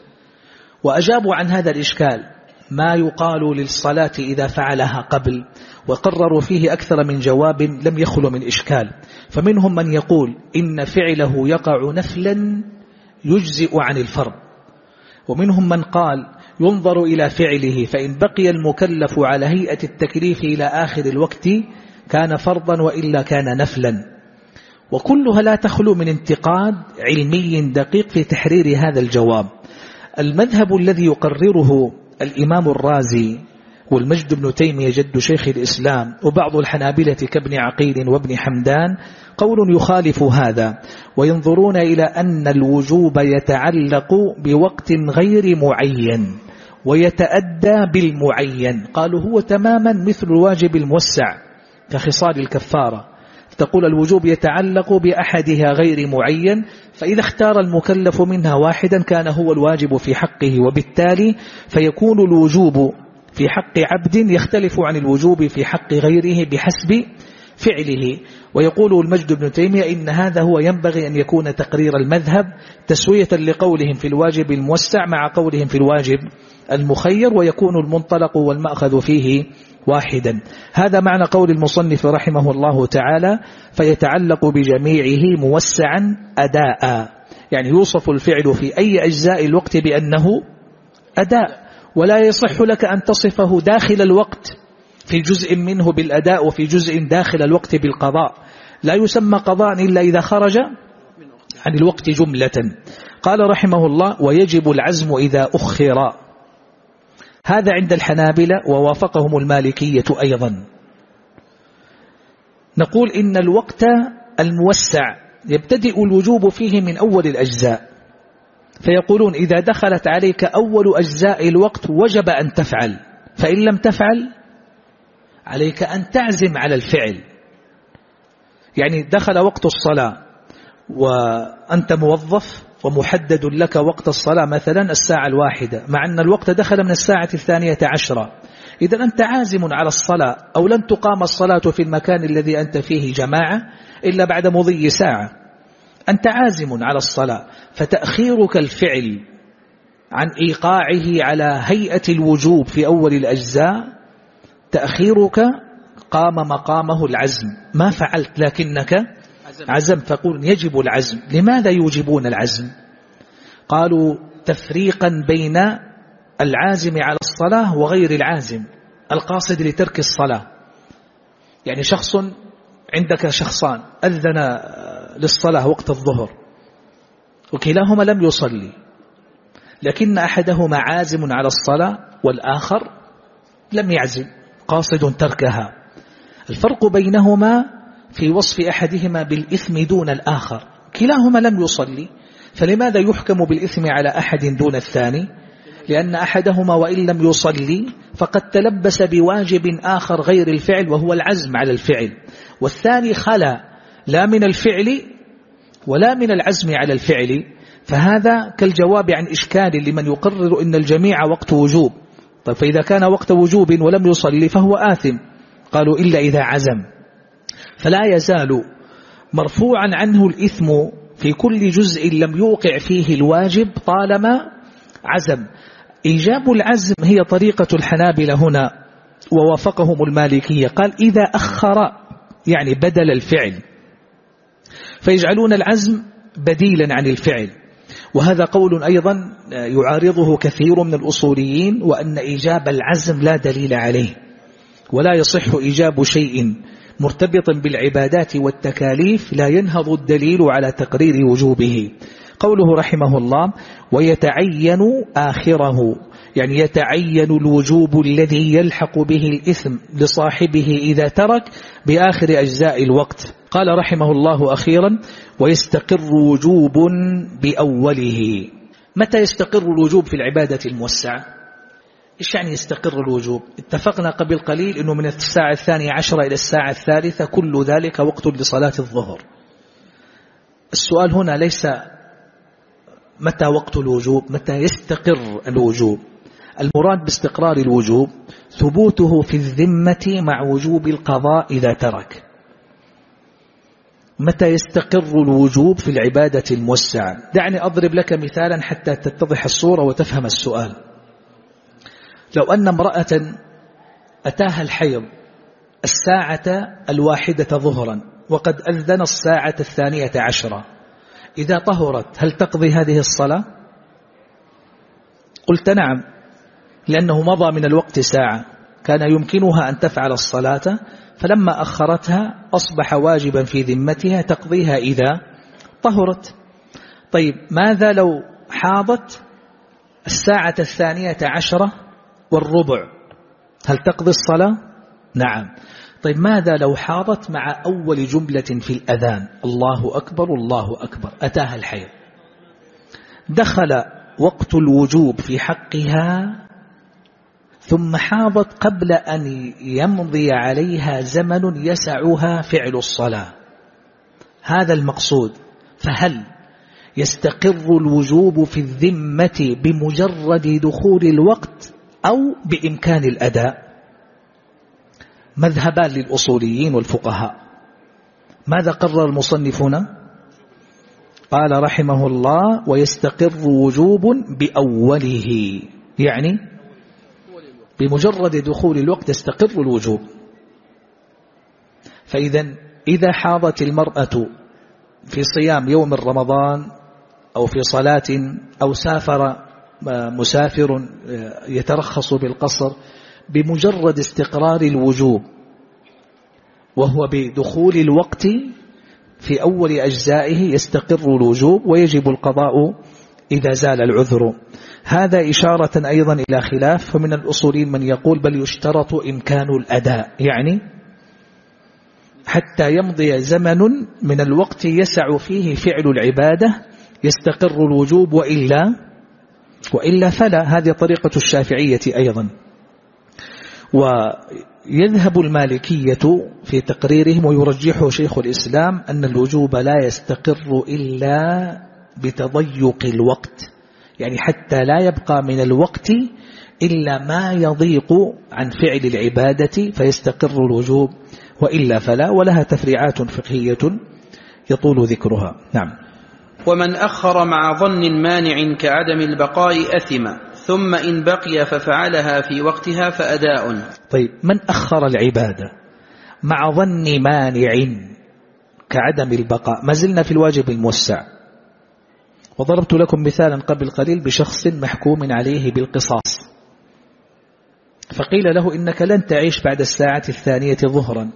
وأجابوا عن هذا الإشكال. ما يقال للصلاة إذا فعلها قبل وقرروا فيه أكثر من جواب لم يخل من إشكال. فمنهم من يقول إن فعله يقع نفلا يجزئ عن الفرض. ومنهم من قال ينظر إلى فعله فإن بقي المكلف على هيئة التكليف إلى آخر الوقت كان فرضا وإلا كان نفلا. وكلها لا تخلو من انتقاد علمي دقيق في تحرير هذا الجواب. المذهب الذي يقرره الإمام الرازي والمجد بن تيمية جد شيخ الإسلام وبعض الحنابلة كابن عقيل وابن حمدان قول يخالف هذا وينظرون إلى أن الوجوب يتعلق بوقت غير معين ويتأدى بالمعين قالوا هو تماما مثل الواجب الموسع كخصال الكفارة. تقول الوجوب يتعلق بأحدها غير معين فإذا اختار المكلف منها واحدا كان هو الواجب في حقه وبالتالي فيكون الوجوب في حق عبد يختلف عن الوجوب في حق غيره بحسب فعله. ويقول المجد بن تيمية إن هذا هو ينبغي أن يكون تقرير المذهب تسوية لقولهم في الواجب الموسع مع قولهم في الواجب المخير ويكون المنطلق والمأخذ فيه واحدا. هذا معنى قول المصنف رحمه الله تعالى فيتعلق بجميعه موسعا أداء. يعني يوصف الفعل في أي أجزاء الوقت بأنه أداء. ولا يصح لك أن تصفه داخل الوقت في جزء منه بالأداء وفي جزء داخل الوقت بالقضاء. لا يسمى قضاء إلا إذا خرج عن الوقت جملة. قال رحمه الله ويجب العزم إذا أخر. هذا عند الحنابلة ووافقهم المالكية أيضا. نقول إن الوقت الموسع يبتدئ الوجوب فيه من أول الأجزاء. فيقولون إذا دخلت عليك أول أجزاء الوقت وجب أن تفعل. فإن لم تفعل عليك أن تعزم على الفعل. يعني دخل وقت الصلاة وأنت موظف ومحدد لك وقت الصلاة مثلا الساعة الواحدة مع أن الوقت دخل من الساعة الثانية عشرة. إذا أنت عازم على الصلاة أو لن تقام الصلاة في المكان الذي أنت فيه جماعة إلا بعد مضي ساعة. أنت عازم على الصلاة فتأخيرك الفعل عن إيقاعه على هيئة الوجوب في أول الأجزاء تأخيرك قام مقامه العزم. ما فعلت لكنك عزم. فقول يجب العزم. لماذا يوجبون العزم؟ قالوا تفريقا بين العازم على الصلاة وغير العازم القاصد لترك الصلاة. يعني شخص عندك شخصان أذن للصلاة وقت الظهر وكلاهما لم يصلي لكن أحدهما عازم على الصلاة والآخر لم يعزم قاصد تركها. الفرق بينهما في وصف أحدهما بالإثم دون الآخر. كلاهما لم يصلي فلماذا يحكم بالإثم على أحد دون الثاني؟ لأن أحدهما وإن لم يصلي فقد تلبس بواجب آخر غير الفعل وهو العزم على الفعل. والثاني خلا لا من الفعل ولا من العزم على الفعل. فهذا كالجواب عن إشكال لمن يقرر إن الجميع وقت وجوب. طيب فإذا كان وقت وجوب ولم يصلي فهو آثم. قالوا إلا إذا عزم. فلا يزال مرفوعا عنه الإثم في كل جزء لم يوقع فيه الواجب طالما عزم. إيجاب العزم هي طريقة الحنابلة هنا ووافقهم المالكية. قال إذا أخر يعني بدل الفعل. فيجعلون العزم بديلا عن الفعل. وهذا قول أيضا يعارضه كثير من الأصوليين وأن إيجاب العزم لا دليل عليه ولا يصح إيجاب شيء. مرتبط بالعبادات والتكاليف لا ينهض الدليل على تقرير وجوبه. قوله رحمه الله ويتعين آخره. يعني يتعين الوجوب الذي يلحق به الإثم لصاحبه إذا ترك بآخر أجزاء الوقت. قال رحمه الله أخيرا ويستقر وجوب بأوله. متى يستقر الوجوب في العبادة الموسعة؟ إيش يعني يستقر الوجوب. اتفقنا قبل قليل أنه من الساعة الثانية عشرة إلى الساعة الثالثة كل ذلك وقت لصلاة الظهر. السؤال هنا ليس متى وقت الوجوب متى يستقر الوجوب. المراد باستقرار الوجوب ثبوته في الذمة مع وجوب القضاء إذا ترك. متى يستقر الوجوب في العبادة الموسعة. دعني أضرب لك مثالا حتى تتضح الصورة وتفهم السؤال. لو أن امرأة أتاها الحيض الساعة الواحدة ظهرا وقد أذن الساعة الثانية عشرة. إذا طهرت هل تقضي هذه الصلاة؟ قلت نعم لأنه مضى من الوقت ساعة. كان يمكنها أن تفعل الصلاة فلما أخرتها أصبح واجبا في ذمتها تقضيها إذا طهرت. طيب ماذا لو حاضت الساعة الثانية عشرة؟ والربع. هل تقضي الصلاة؟ نعم. طيب ماذا لو حاضت مع أول جملة في الأذان؟ الله أكبر الله أكبر. أتاها الحيض. دخل وقت الوجوب في حقها ثم حاضت قبل أن يمضي عليها زمن يسعها فعل الصلاة. هذا المقصود. فهل يستقر الوجوب في الذمة بمجرد دخول الوقت؟ أو بإمكان الأداء مذهبان للأصوليين والفقهاء. ماذا قرر المصنفون؟ قال رحمه الله ويستقر وجوب بأوله. يعني بمجرد دخول الوقت يستقر الوجوب. فإذا إذا حاضت المرأة في صيام يوم رمضان أو في صلاة أو سافر مسافر يترخص بالقصر بمجرد استقرار الوجوب وهو بدخول الوقت في أول أجزائه يستقر الوجوب ويجب القضاء إذا زال العذر. هذا إشارة أيضا إلى خلاف فمن الأصولين من يقول بل يشترط إمكان الأداء يعني حتى يمضي زمن من الوقت يسع فيه فعل العبادة يستقر الوجوب وإلا وإلا فلا هذه طريقة الشافعية أيضا. ويذهب المالكية في تقريرهم ويرجحه شيخ الإسلام أن الوجوب لا يستقر إلا بتضيق الوقت. يعني حتى لا يبقى من الوقت إلا ما يضيق عن فعل العبادة فيستقر الوجوب وإلا فلا ولها تفريعات فقهية يطول ذكرها. نعم. ومن أخر مع ظن مانع كعدم البقاء أثم ثم إن بقي ففعلها في وقتها فأداء. طيب من أخر العبادة؟ مع ظن مانع كعدم البقاء. ما زلنا في الواجب الموسع. وضربت لكم مثالا قبل قليل بشخص محكوم عليه بالقصاص. فقيل له إنك لن تعيش بعد الساعة الثانية ظهرا.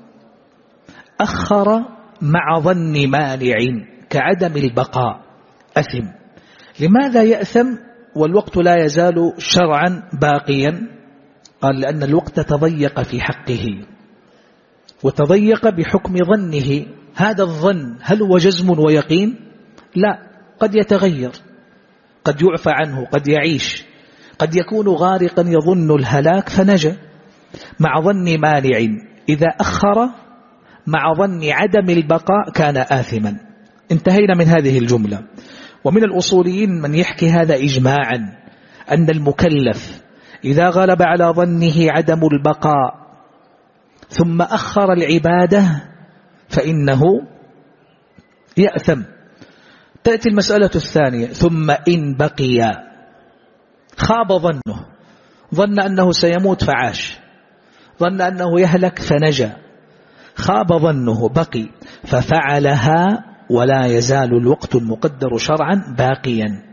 أخر مع ظن مانع كعدم البقاء. أثم. لماذا يأثم والوقت لا يزال شرعا باقيا؟ قال لأن الوقت تضيق في حقه. وتضيق بحكم ظنه. هذا الظن هل هو جزم ويقين؟ لا قد يتغير. قد يعفى عنه قد يعيش. قد يكون غارقا يظن الهلاك فنجا. مع ظن مانع. إذا أخر مع ظن عدم البقاء كان آثما. انتهينا من هذه الجملة. ومن الأصوليين من يحكي هذا إجماعا أن المكلف إذا غلب على ظنه عدم البقاء ثم أخر العبادة فإنه يأثم. تأتي المسألة الثانية ثم إن بقي. خاب ظنه. ظن أنه سيموت فعاش. ظن أنه يهلك فنجا. خاب ظنه بقي. ففعلها ولا يزال الوقت المقدر شرعا باقيا.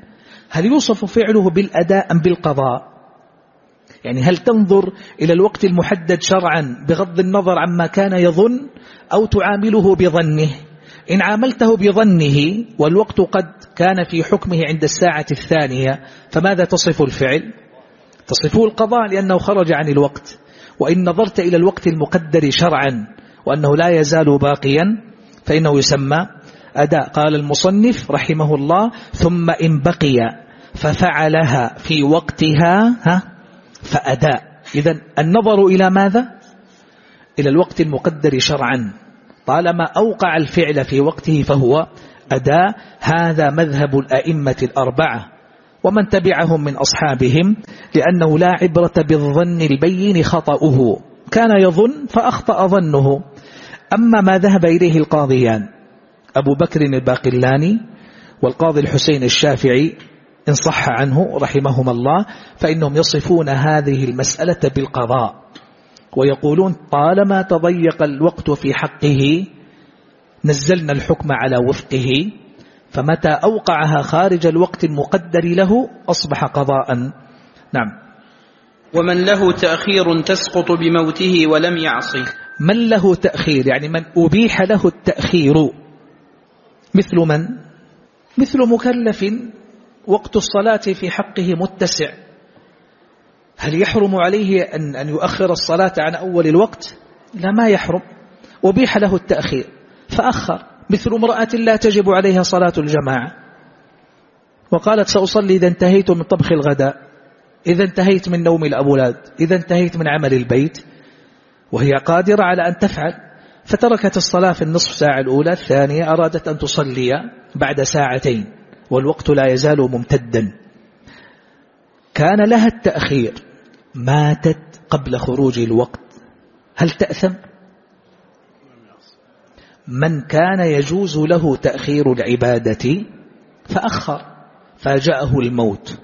هل يوصف فعله بالأداء أم بالقضاء؟ يعني هل تنظر إلى الوقت المحدد شرعا بغض النظر عما كان يظن أو تعامله بظنه؟ إن عاملته بظنه والوقت قد كان في حكمه عند الساعة الثانية فماذا تصف الفعل؟ تصفه القضاء لأنه خرج عن الوقت. وإن نظرت إلى الوقت المقدر شرعا وأنه لا يزال باقيا فإنه يسمى أداء. قال المصنف رحمه الله ثم إن بقي ففعلها في وقتها ها فأداء. إذا النظر إلى ماذا؟ إلى الوقت المقدر شرعا. طالما أوقع الفعل في وقته فهو أداء هذا مذهب الأئمة الأربعة. ومن تبعهم من أصحابهم لأنه لا عبرة بالظن البين خطأه. كان يظن فأخطأ ظنه. أما ما ذهب إليه القاضيان. أبو بكر الباقلاني والقاضي الحسين الشافعي إن صح عنه رحمهما الله فإنهم يصفون هذه المسألة بالقضاء ويقولون طالما تضيق الوقت في حقه نزلنا الحكم على وفقه فمتى أوقعها خارج الوقت المقدر له أصبح قضاء. نعم. ومن له تأخير تسقط بموته ولم يعصي من له تأخير؟ يعني من أبيح له التأخير. مثل من؟ مثل مكلف وقت الصلاة في حقه متسع. هل يحرم عليه أن, أن يؤخر الصلاة عن أول الوقت؟ لا ما يحرم. أبيح له التأخير. فأخر. مثل امرأة لا تجب عليها صلاة الجماعة. وقالت سأصلي إذا انتهيت من طبخ الغداء إذا انتهيت من نوم الأولاد إذا انتهيت من عمل البيت. وهي قادرة على أن تفعل. فتركت الصلاة في النصف ساعة الأولى الثانية أرادت أن تصلي بعد ساعتين والوقت لا يزال ممتدا. كان لها التأخير ماتت قبل خروج الوقت. هل تأثم؟ من كان يجوز له تأخير العبادة فأخر فاجأه الموت.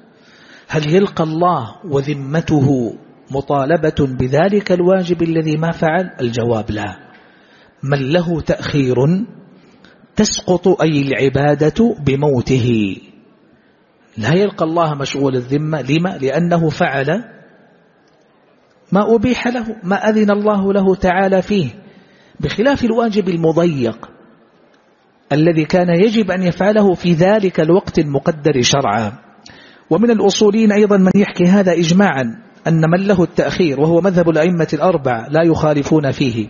هل يلقى الله وذمته مطالبة بذلك الواجب الذي ما فعل؟ الجواب لا. من له تأخير تسقط أي العبادة بموته. لا يلقى الله مشغول الذمة لما؟ لأنه فعل ما أبيح له ما أذن الله له تعالى فيه. بخلاف الواجب المضيق الذي كان يجب أن يفعله في ذلك الوقت المقدر شرعا. ومن الأصولين أيضا من يحكي هذا إجماعا أن من له التأخير وهو مذهب الأئمة الأربع لا يخالفون فيه.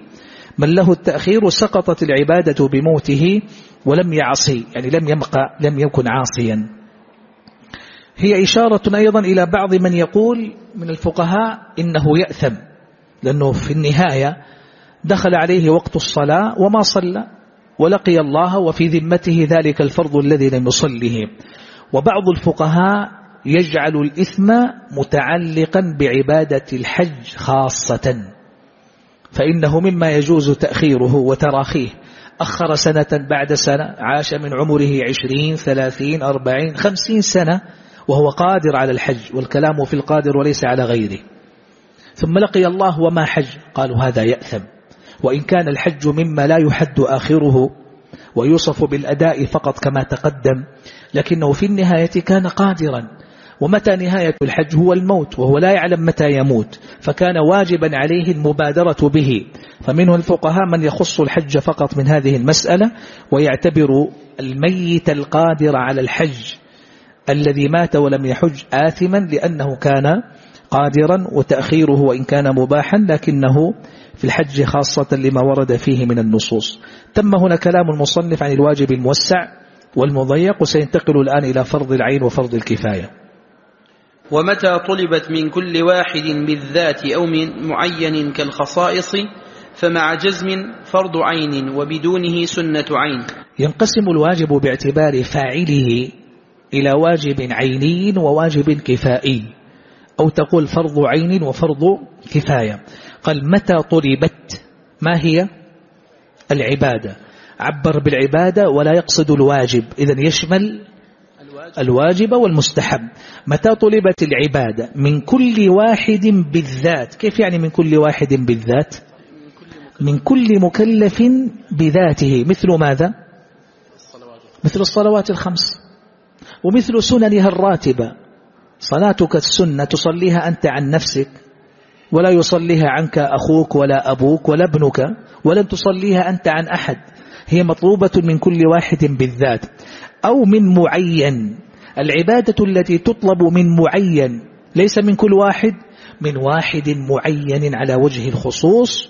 من له التأخير سقطت العبادة بموته ولم يعصي يعني لم يبقى لم يكن عاصيا. هي إشارة أيضا إلى بعض من يقول من الفقهاء إنه يأثم لأنه في النهاية دخل عليه وقت الصلاة وما صلى ولقي الله وفي ذمته ذلك الفرض الذي لم يصله. وبعض الفقهاء يجعل الإثم متعلقا بعبادة الحج خاصة. فإنه مما يجوز تأخيره وتراخيه. أخر سنة بعد سنة عاش من عمره عشرين ثلاثين أربعين خمسين سنة وهو قادر على الحج والكلام في القادر وليس على غيره. ثم لقي الله وما حج؟ قالوا هذا يأثم. وإن كان الحج مما لا يحد آخره ويوصف بالأداء فقط كما تقدم لكنه في النهاية كان قادرا. ومتى نهاية الحج هو الموت وهو لا يعلم متى يموت فكان واجبا عليه المبادرة به. فمنه الفقهاء من يخص الحج فقط من هذه المسألة ويعتبر الميت القادر على الحج الذي مات ولم يحج آثما لأنه كان قادرا وتأخيره وإن كان مباحا لكنه في الحج خاصة لما ورد فيه من النصوص. تم هنا كلام المصنف عن الواجب الموسع والمضيق وسينتقل الآن إلى فرض العين وفرض الكفاية. ومتى طلبت من كل واحد بالذات أو من معين كالخصائص فمع جزم فرض عين وبدونه سنة عين. ينقسم الواجب باعتبار فاعله إلى واجب عيني وواجب كفائي أو تقول فرض عين وفرض كفاية. قال متى طلبت؟ ما هي؟ العبادة. عبر بالعبادة ولا يقصد الواجب. إذا يشمل الواجب والمستحب. متى طلبت العبادة؟ من كل واحد بالذات. كيف يعني من كل واحد بالذات؟ من كل مكلف بذاته. مثل ماذا؟ مثل الصلوات الخمس. ومثل سننها الراتبة. صلاتك السنة تصليها أنت عن نفسك. ولا يصليها عنك أخوك ولا أبوك ولا ابنك. ولن تصليها أنت عن أحد. هي مطلوبة من كل واحد بالذات. أو من معين. العبادة التي تطلب من معين. ليس من كل واحد. من واحد معين على وجه الخصوص.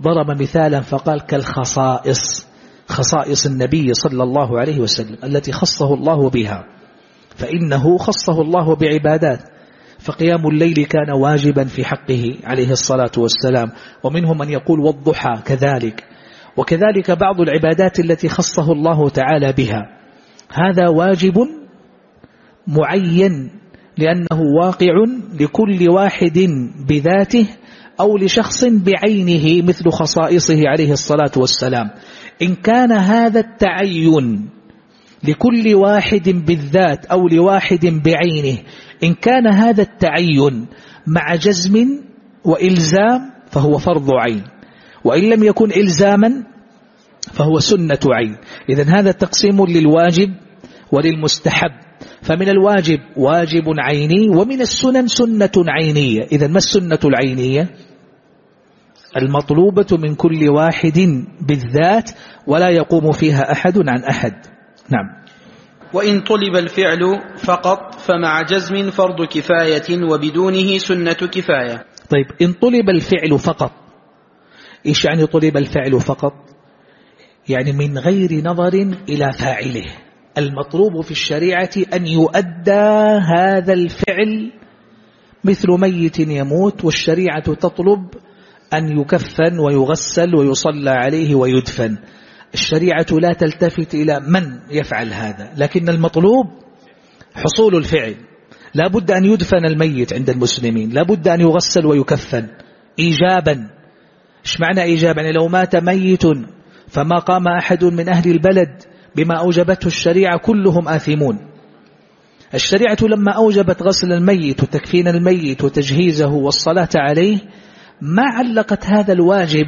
ضرب مثالا فقال كالخصائص. خصائص النبي صلى الله عليه وسلم التي خصه الله بها. فإنه خصه الله بعبادات. فقيام الليل كان واجبا في حقه عليه الصلاة والسلام. ومنهم من يقول والضحى كذلك. وكذلك بعض العبادات التي خصه الله تعالى بها. هذا واجب معين لأنه واقع لكل واحد بذاته أو لشخص بعينه مثل خصائصه عليه الصلاة والسلام. إن كان هذا التعين لكل واحد بالذات أو لواحد بعينه إن كان هذا التعين مع جزم وإلزام فهو فرض عين وإن لم يكن إلزاما فهو سنة عين. إذا هذا تقسيم للواجب وللمستحب. فمن الواجب واجب عيني ومن السنن سنة عينية إذا ما السنة العينية؟ المطلوبة من كل واحد بالذات ولا يقوم فيها أحد عن أحد. نعم. وإن طلب الفعل فقط فمع جزم فرض كفاية وبدونه سنة كفاية. طيب إن طلب الفعل فقط. إيش يعني طلب الفعل فقط؟ يعني من غير نظر إلى فاعله. المطلوب في الشريعة أن يؤدى هذا الفعل مثل ميت يموت والشريعة تطلب أن يكفن ويغسل ويصلى عليه ويدفن. الشريعة لا تلتفت إلى من يفعل هذا لكن المطلوب حصول الفعل. لا بد أن يدفن الميت عند المسلمين لا بد أن يغسل ويكفن. إيجابا. إيش معنى إيجابا؟ يعني لو مات ميت فما قام أحد من أهل البلد بما أوجبته الشريعة كلهم آثمون. الشريعة لما أوجبت غسل الميت وتكفين الميت وتجهيزه والصلاة عليه ما علقت هذا الواجب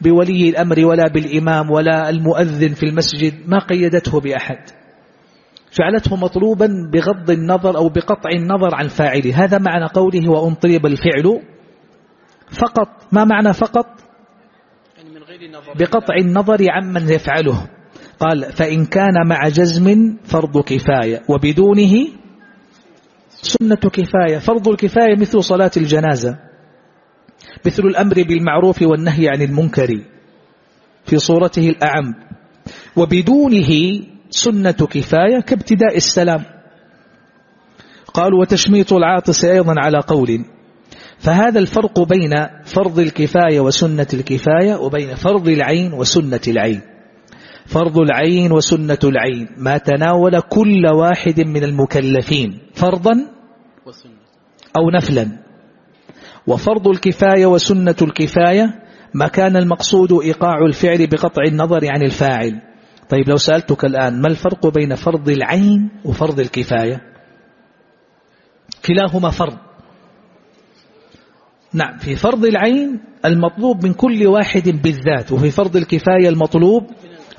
بولي الأمر ولا بالإمام ولا المؤذن في المسجد ما قيدته بأحد. جعلته مطلوبا بغض النظر أو بقطع النظر عن فاعله. هذا معنى قوله وأنطلب الفعل فقط. ما معنى فقط؟ يعني بقطع النظر عمن يفعله. قال فإن كان مع جزم فرض كفاية وبدونه سنة كفاية. فرض الكفاية مثل صلاة الجنازة مثل الأمر بالمعروف والنهي عن المنكر في صورته الأعم. وبدونه سنة كفاية كابتداء السلام. قال وتشميط العاطس أيضا على قول. فهذا الفرق بين فرض الكفاية وسنة الكفاية وبين فرض العين وسنة العين. فرض العين وسنة العين ما تناول كل واحد من المكلفين فرضا أو نفلا. وفرض الكفاية وسنة الكفاية ما كان المقصود إيقاع الفعل بقطع النظر عن الفاعل. طيب لو سألتك الآن ما الفرق بين فرض العين وفرض الكفاية؟ كلاهما فرض. نعم في فرض العين المطلوب من كل واحد بالذات وفي فرض الكفاية المطلوب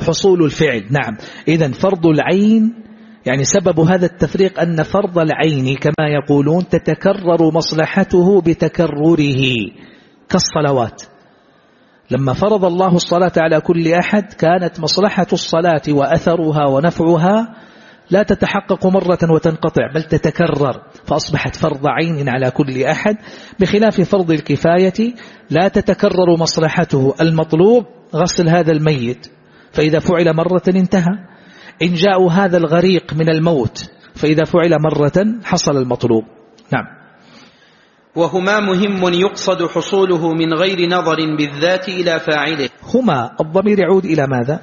حصول الفعل. نعم. إذا فرض العين يعني سبب هذا التفريق أن فرض العين كما يقولون تتكرر مصلحته بتكرره كالصلوات. لما فرض الله الصلاة على كل أحد كانت مصلحة الصلاة وأثرها ونفعها لا تتحقق مرة وتنقطع بل تتكرر. فأصبحت فرض عين على كل أحد. بخلاف فرض الكفاية لا تتكرر مصلحته. المطلوب غسل هذا الميت. فإذا فعل مرة انتهى. إن جاءوا هذا الغريق من الموت فإذا فعل مرة حصل المطلوب. نعم. وهما مهم يقصد حصوله من غير نظر بالذات إلى فاعله. هما الضمير يعود إلى ماذا؟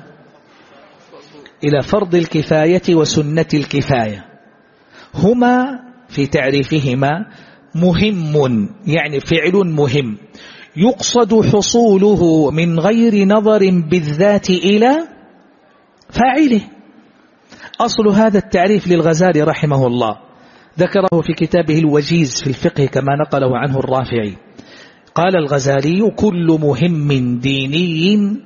إلى فرض الكفاية وسنة الكفاية. هما في تعريفهما مهم يعني فعل مهم. يقصد حصوله من غير نظر بالذات إلى فاعله. أصل هذا التعريف للغزالي رحمه الله. ذكره في كتابه الوجيز في الفقه كما نقله عنه الرافعي. قال الغزالي كل مهم ديني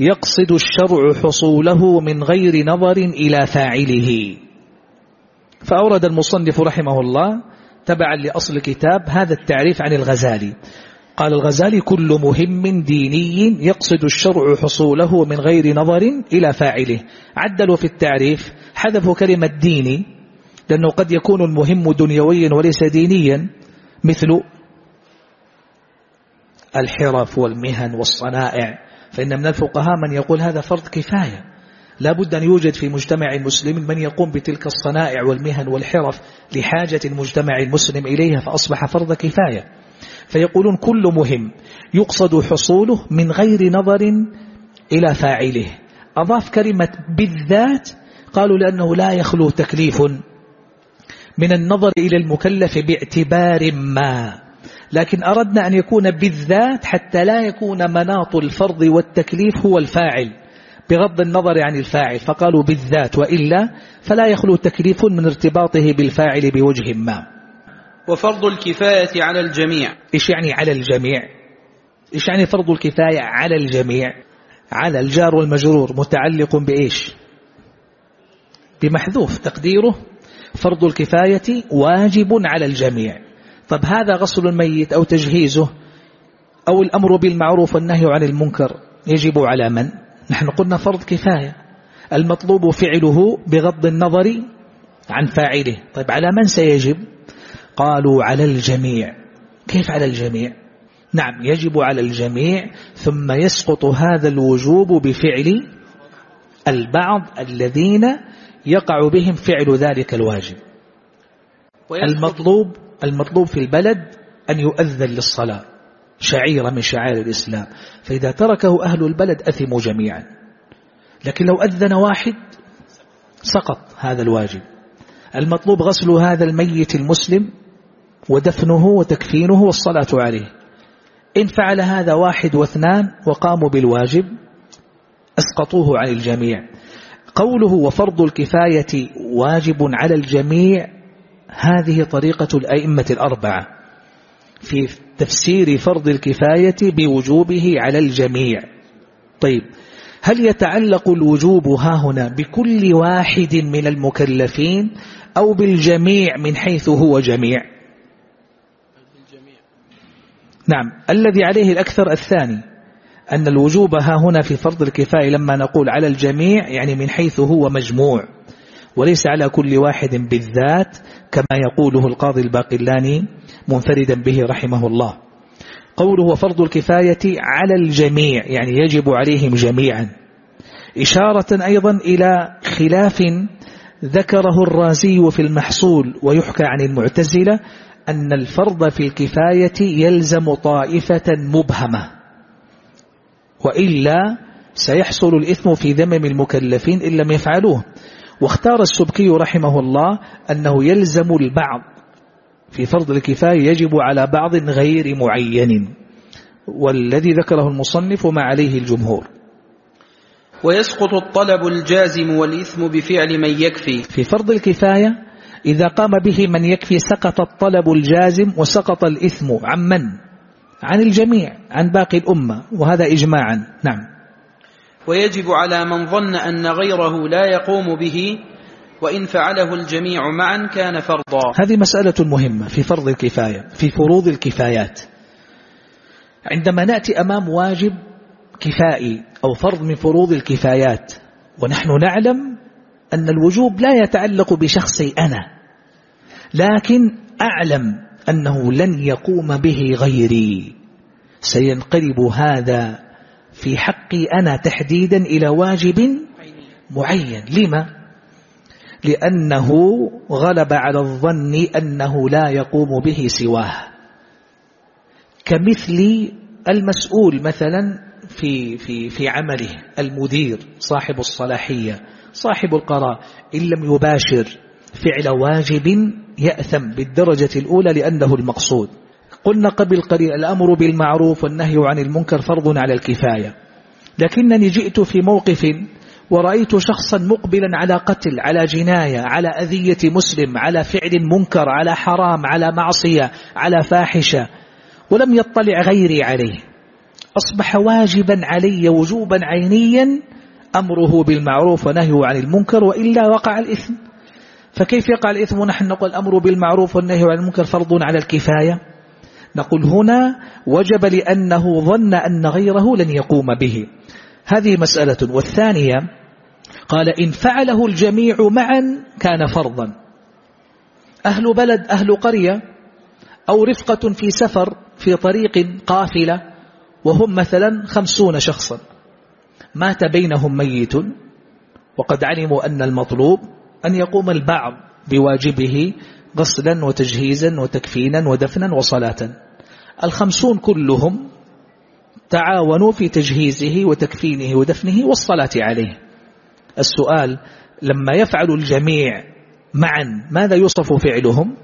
يقصد الشرع حصوله من غير نظر إلى فاعله. فأورد المصنف رحمه الله تبعا لأصل الكتاب هذا التعريف عن الغزالي. قال الغزالي كل مهم ديني يقصد الشرع حصوله من غير نظر إلى فاعله. عدلوا في التعريف حذفوا كلمة ديني لأنه قد يكون المهم دنيويا وليس دينيا مثل الحرف والمهن والصنائع. فإن من الفقهاء من يقول هذا فرض كفاية. لا بد أن يوجد في مجتمع المسلم من يقوم بتلك الصنائع والمهن والحرف لحاجة المجتمع المسلم إليها فأصبح فرض كفاية. فيقولون كل مهم يقصد حصوله من غير نظر إلى فاعله. أضاف كلمة بالذات قالوا لأنه لا يخلو تكليف من النظر إلى المكلف باعتبار ما. لكن أردنا أن يكون بالذات حتى لا يكون مناط الفرض والتكليف هو الفاعل بغض النظر عن الفاعل. فقالوا بالذات وإلا فلا يخلو تكليف من ارتباطه بالفاعل بوجه ما. وفرض الكفاية على الجميع. إيش يعني على الجميع؟ إيش يعني فرض الكفاية على الجميع؟ على الجار والمجرور متعلق بإيش؟ بمحذوف تقديره فرض الكفاية واجب على الجميع. طب هذا غسل الميت أو تجهيزه أو الأمر بالمعروف والنهي عن المنكر يجب على من؟ نحن قلنا فرض كفاية. المطلوب فعله بغض النظر عن فاعله. طيب على من سيجب؟ قالوا على الجميع. كيف على الجميع؟ نعم يجب على الجميع ثم يسقط هذا الوجوب بفعل البعض الذين يقع بهم فعل ذلك الواجب. المطلوب المطلوب في البلد أن يؤذن للصلاة شعيرة من شعائر الإسلام. فإذا تركه أهل البلد أثموا جميعا. لكن لو أذن واحد سقط هذا الواجب. المطلوب غسل هذا الميت المسلم ودفنه وتكفينه والصلاة عليه. إن فعل هذا واحد واثنان وقاموا بالواجب أسقطوه عن الجميع. قوله وفرض الكفاية واجب على الجميع هذه طريقة الأئمة الأربعة. في تفسير فرض الكفاية بوجوبه على الجميع. طيب هل يتعلق الوجوب ها هنا بكل واحد من المكلفين أو بالجميع من حيث هو جميع؟ نعم. الذي عليه الأكثر الثاني أن الوجوب ها هنا في فرض الكفاية لما نقول على الجميع يعني من حيث هو مجموع وليس على كل واحد بالذات كما يقوله القاضي الباقلاني منفردا به رحمه الله. قوله وفرض الكفاية على الجميع يعني يجب عليهم جميعا. إشارة أيضا إلى خلاف ذكره الرازي في المحصول ويحكى عن المعتزلة أن الفرض في الكفاية يلزم طائفة مبهمة وإلا سيحصل الإثم في ذمم المكلفين إن لم يفعلوه. واختار السبكي رحمه الله أنه يلزم البعض في فرض الكفاية يجب على بعض غير معين والذي ذكره المصنف ما عليه الجمهور. ويسقط الطلب الجازم والإثم بفعل من يكفي. في فرض الكفاية إذا قام به من يكفي سقط الطلب الجازم وسقط الإثم عن من؟ عن الجميع عن باقي الأمة وهذا إجماعا. نعم. ويجب على من ظن أن غيره لا يقوم به وإن فعله الجميع معا كان فرضا. هذه مسألة مهمة في فرض الكفاية في فروض الكفايات. عندما نأتي أمام واجب كفائي أو فرض من فروض الكفايات ونحن نعلم أن الوجوب لا يتعلق بشخصي أنا لكن أعلم أنه لن يقوم به غيري. سينقلب هذا في حقي أنا تحديدا إلى واجب معين. لما؟ لأنه غلب على الظن أنه لا يقوم به سواه. كمثل المسؤول مثلا في, في, في عمله المدير صاحب الصلاحية. صاحب القرار. إن لم يباشر فعل واجب يأثم بالدرجة الأولى لأنه المقصود. قلنا قبل قليل الأمر بالمعروف والنهي عن المنكر فرض على الكفاية. لكنني جئت في موقف ورأيت شخصا مقبلا على قتل على جناية على أذية مسلم على فعل منكر على حرام على معصية على فاحشة ولم يطلع غيري عليه. أصبح واجبا علي وجوبا عينيا أمره بالمعروف ونهيه عن المنكر وإلا وقع الإثم. فكيف يقع الإثم؟ ونحن نقول الأمر بالمعروف والنهي عن المنكر فرض على الكفاية. نقول هنا وجب لأنه ظن أن غيره لن يقوم به. هذه مسألة. والثانية قال إن فعله الجميع معا كان فرضا. أهل بلد أهل قرية أو رفقة في سفر في طريق قافلة وهم مثلا خمسون شخصا. مات بينهم ميت وقد علموا أن المطلوب أن يقوم البعض بواجبه غسلا وتجهيزا وتكفينا ودفنا وصلاة. الخمسون كلهم تعاونوا في تجهيزه وتكفينه ودفنه والصلاة عليه. السؤال لما يفعل الجميع معا ماذا يوصف فعلهم؟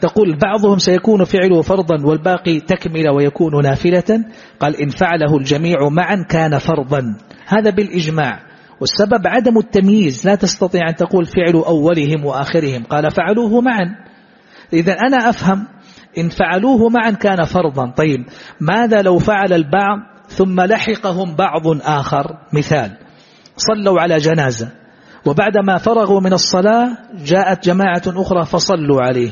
تقول بعضهم سيكون فعله فرضا والباقي تكمل ويكون نافلة؟ قال إن فعله الجميع معا كان فرضا. هذا بالإجماع. والسبب عدم التمييز. لا تستطيع أن تقول فعل أولهم وآخرهم. قال فعلوه معا. إذا أنا أفهم إن فعلوه معا كان فرضا. طيب ماذا لو فعل البعض ثم لحقهم بعض آخر؟ مثال صلوا على جنازة. وبعدما فرغوا من الصلاة جاءت جماعة أخرى فصلوا عليه.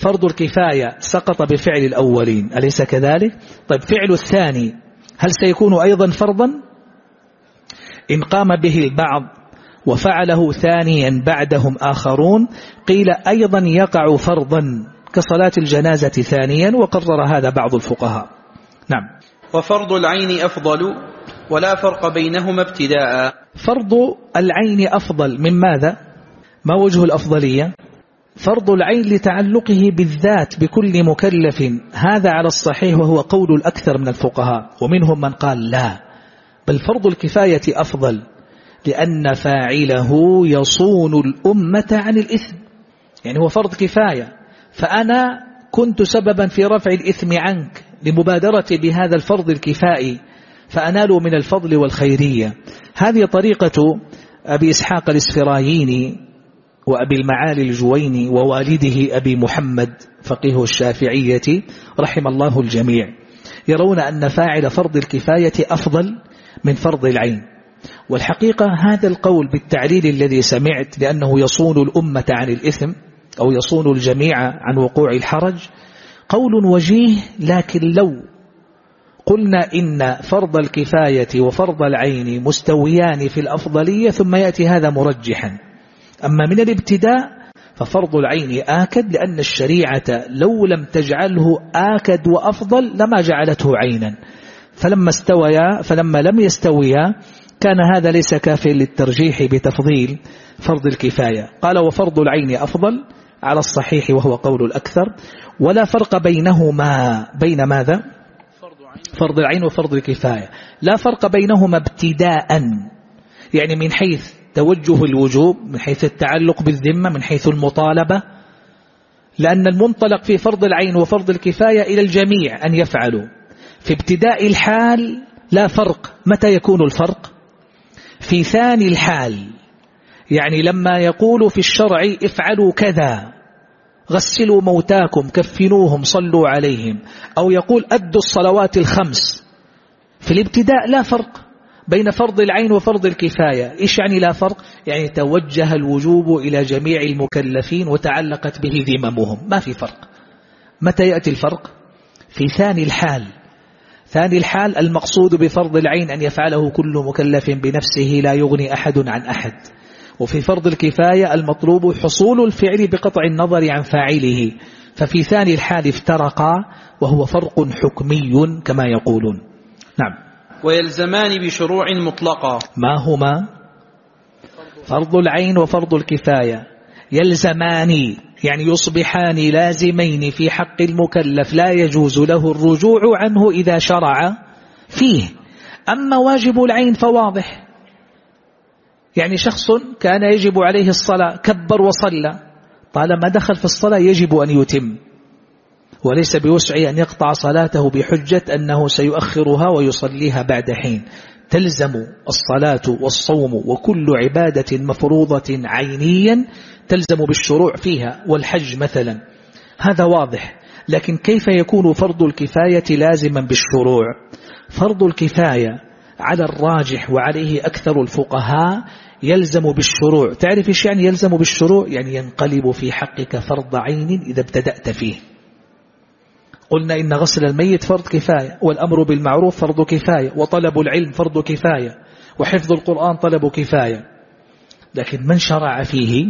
فرض الكفاية سقط بفعل الأولين أليس كذلك؟ طيب فعل الثاني هل سيكون أيضا فرضا؟ إن قام به البعض وفعله ثانيا بعدهم آخرون قيل أيضا يقع فرضا كصلاة الجنازة ثانيا وقرر هذا بعض الفقهاء. نعم. وفرض العين أفضل ولا فرق بينهما ابتداء. فرض العين أفضل من ماذا؟ ما وجه الأفضلية؟ فرض العين لتعلقه بالذات بكل مكلف. هذا على الصحيح وهو قول الأكثر من الفقهاء ومنهم من قال لا. بل فرض الكفاية أفضل لأن فاعله يصون الأمة عن الإثم. يعني هو فرض كفاية. فأنا كنت سببا في رفع الإثم عنك لمبادرة بهذا الفرض الكفائي فأنال من الفضل والخيرية. هذه طريقة أبي إسحاق الإسفراييني وأبي المعالي الجويني ووالده أبي محمد فقيه الشافعية رحم الله الجميع. يرون أن فاعل فرض الكفاية أفضل من فرض العين. والحقيقة هذا القول بالتعليل الذي سمعت لأنه يصون الأمة عن الإثم أو يصون الجميع عن وقوع الحرج قول وجيه لكن لو قلنا إن فرض الكفاية وفرض العين مستويان في الأفضلية ثم يأتي هذا مرجحا. أما من الابتداء ففرض العين آكد لأن الشريعة لو لم تجعله آكد وأفضل لما جعلته عينا. فلما استويا فلما لم يستويا كان هذا ليس كافيا للترجيح بتفضيل فرض الكفاية. قال وفرض العين أفضل على الصحيح وهو قول الأكثر. ولا فرق بينهما بين ماذا؟ فرض العين وفرض الكفاية. لا فرق بينهما ابتداء يعني من حيث توجه الوجوب من حيث التعلق بالذمة من حيث المطالبة لأن المنطلق في فرض العين وفرض الكفاية إلى الجميع أن يفعلوا. في ابتداء الحال لا فرق متى يكون الفرق. في ثاني الحال يعني لما يقول في الشرع افعلوا كذا غسلوا موتاكم كفنوهم صلوا عليهم أو يقول أدوا الصلوات الخمس. في الابتداء لا فرق. بين فرض العين وفرض الكفاية. إيش يعني لا فرق؟ يعني توجه الوجوب إلى جميع المكلفين وتعلقت به ذممهم. ما في فرق. متى يأتي الفرق؟ في ثاني الحال. ثاني الحال المقصود بفرض العين أن يفعله كل مكلف بنفسه لا يغني أحد عن أحد. وفي فرض الكفاية المطلوب حصول الفعل بقطع النظر عن فاعله. ففي ثاني الحال افترقا وهو فرق حكمي كما يقولون. نعم. ويلزمان بشروع مطلقة. ما هما؟ فرض العين وفرض الكفاية. يلزمان يعني يصبحان لازمين في حق المكلف. لا يجوز له الرجوع عنه إذا شرع فيه. أما واجب العين فواضح. يعني شخص كان يجب عليه الصلاة كبر وصلى. طالما دخل في الصلاة يجب أن يتم. وليس بوسعه أن يقطع صلاته بحجة أنه سيؤخرها ويصليها بعد حين. تلزم الصلاة والصوم وكل عبادة مفروضة عينيا تلزم بالشروع فيها والحج مثلا. هذا واضح لكن كيف يكون فرض الكفاية لازما بالشروع؟ فرض الكفاية على الراجح وعليه أكثر الفقهاء يلزم بالشروع. تعرف إيش يعني يلزم بالشروع؟ يعني ينقلب في حقك فرض عين إذا ابتدأت فيه. قلنا إن غسل الميت فرض كفاية والأمر بالمعروف فرض كفاية وطلب العلم فرض كفاية وحفظ القرآن طلب كفاية. لكن من شرع فيه؟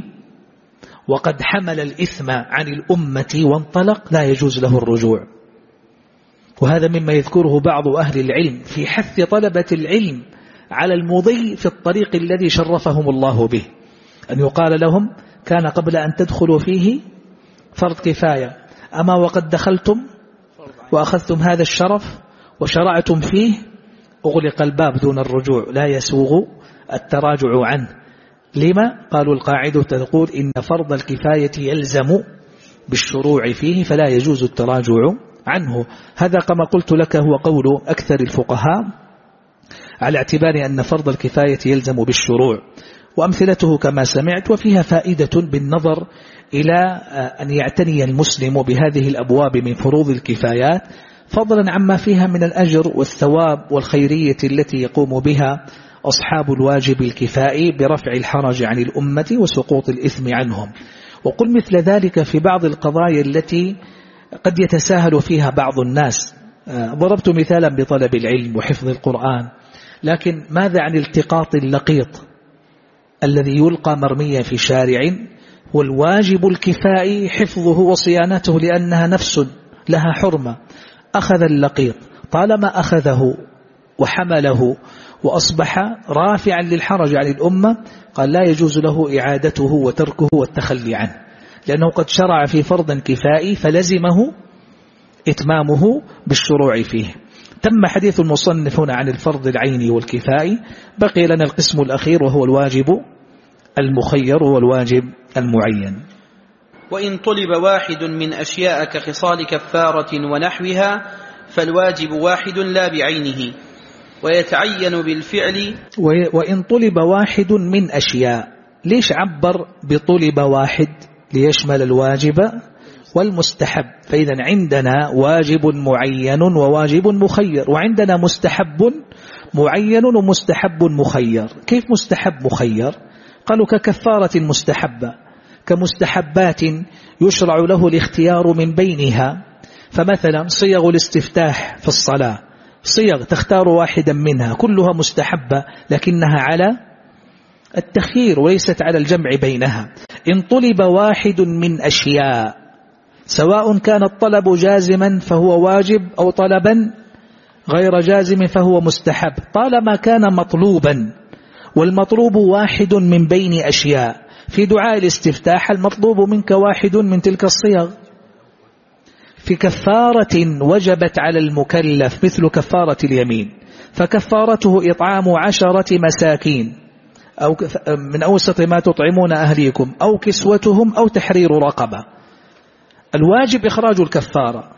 وقد حمل الإثم عن الأمة وانطلق لا يجوز له الرجوع. وهذا مما يذكره بعض أهل العلم في حث طلبة العلم على المضي في الطريق الذي شرفهم الله به. أن يقال لهم كان قبل أن تدخلوا فيه فرض كفاية أما وقد دخلتم وأخذتم هذا الشرف وشرعتم فيه أغلق الباب دون الرجوع لا يسوغ التراجع عنه. لما؟ قالوا القاعدة تقول إن فرض الكفاية يلزم بالشروع فيه فلا يجوز التراجع عنه. هذا كما قلت لك هو قول أكثر الفقهاء على اعتبار أن فرض الكفاية يلزم بالشروع. وأمثلته كما سمعت وفيها فائدة بالنظر إلى أن يعتني المسلم بهذه الأبواب من فروض الكفايات فضلا عما فيها من الأجر والثواب والخيرية التي يقوم بها أصحاب الواجب الكفائي برفع الحرج عن الأمة وسقوط الإثم عنهم. وقل مثل ذلك في بعض القضايا التي قد يتساهل فيها بعض الناس. آه، ضربت مثالا بطلب العلم وحفظ القرآن لكن ماذا عن التقاط اللقيط الذي يلقى مرميا في شارع والواجب الكفائي حفظه وصيانته لأنها نفس لها حرمة. أخذ اللقيط. طالما أخذه وحمله وأصبح رافعا للحرج عن الأمة قال لا يجوز له إعادته وتركه والتخلي عنه. لأنه قد شرع في فرض كفائي فلزمه إتمامه بالشروع فيه. تم حديث المصنف هنا عن الفرض العيني والكفائي. بقي لنا القسم الأخير وهو الواجب المخير والواجب المعين. وإن طلب واحد من أشياء كخصال كفارة ونحوها فالواجب واحد لا بعينه ويتعين بالفعل وإن طلب واحد من أشياء ليش عبر بطلب واحد؟ ليشمل الواجب والمستحب. فإذا عندنا واجب معين وواجب مخير وعندنا مستحب معين ومستحب مخير. كيف مستحب مخير؟ قالوا ككفارة مستحبة كمستحبات يشرع له الاختيار من بينها. فمثلا صيغ الاستفتاح في الصلاة صيغ تختار واحدا منها كلها مستحبة لكنها على التخيير وليست على الجمع بينها. إن طلب واحد من أشياء سواء كان الطلب جازما فهو واجب أو طلبا غير جازم فهو مستحب. طالما كان مطلوبا والمطلوب واحد من بين أشياء. في دعاء الاستفتاح المطلوب منك واحد من تلك الصيغ. في كفارة وجبت على المكلف مثل كفارة اليمين. فكفارته إطعام عشرة مساكين. أو من أوسط ما تطعمون أهليكم. أو كسوتهم أو تحرير رقبة. الواجب إخراج الكفارة.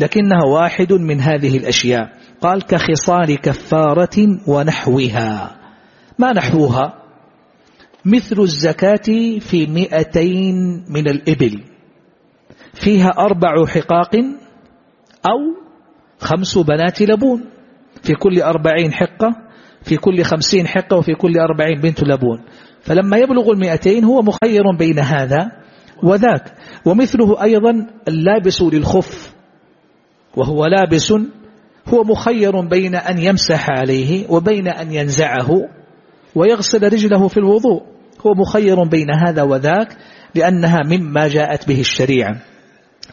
لكنها واحد من هذه الأشياء. قال كخصال كفارة ونحوها. ما نحوها؟ مثل الزكاة في مئتين من الإبل. فيها أربع حقاق أو خمس بنات لبون. في كل أربعين حقة في كل خمسين حقة وفي كل أربعين بنت لبون. فلما يبلغ المئتين هو مخير بين هذا وذاك. ومثله أيضا اللابس للخف. وهو لابس هو مخير بين أن يمسح عليه وبين أن ينزعه. ويغسل رجله في الوضوء. هو مخير بين هذا وذاك لأنها مما جاءت به الشريعة.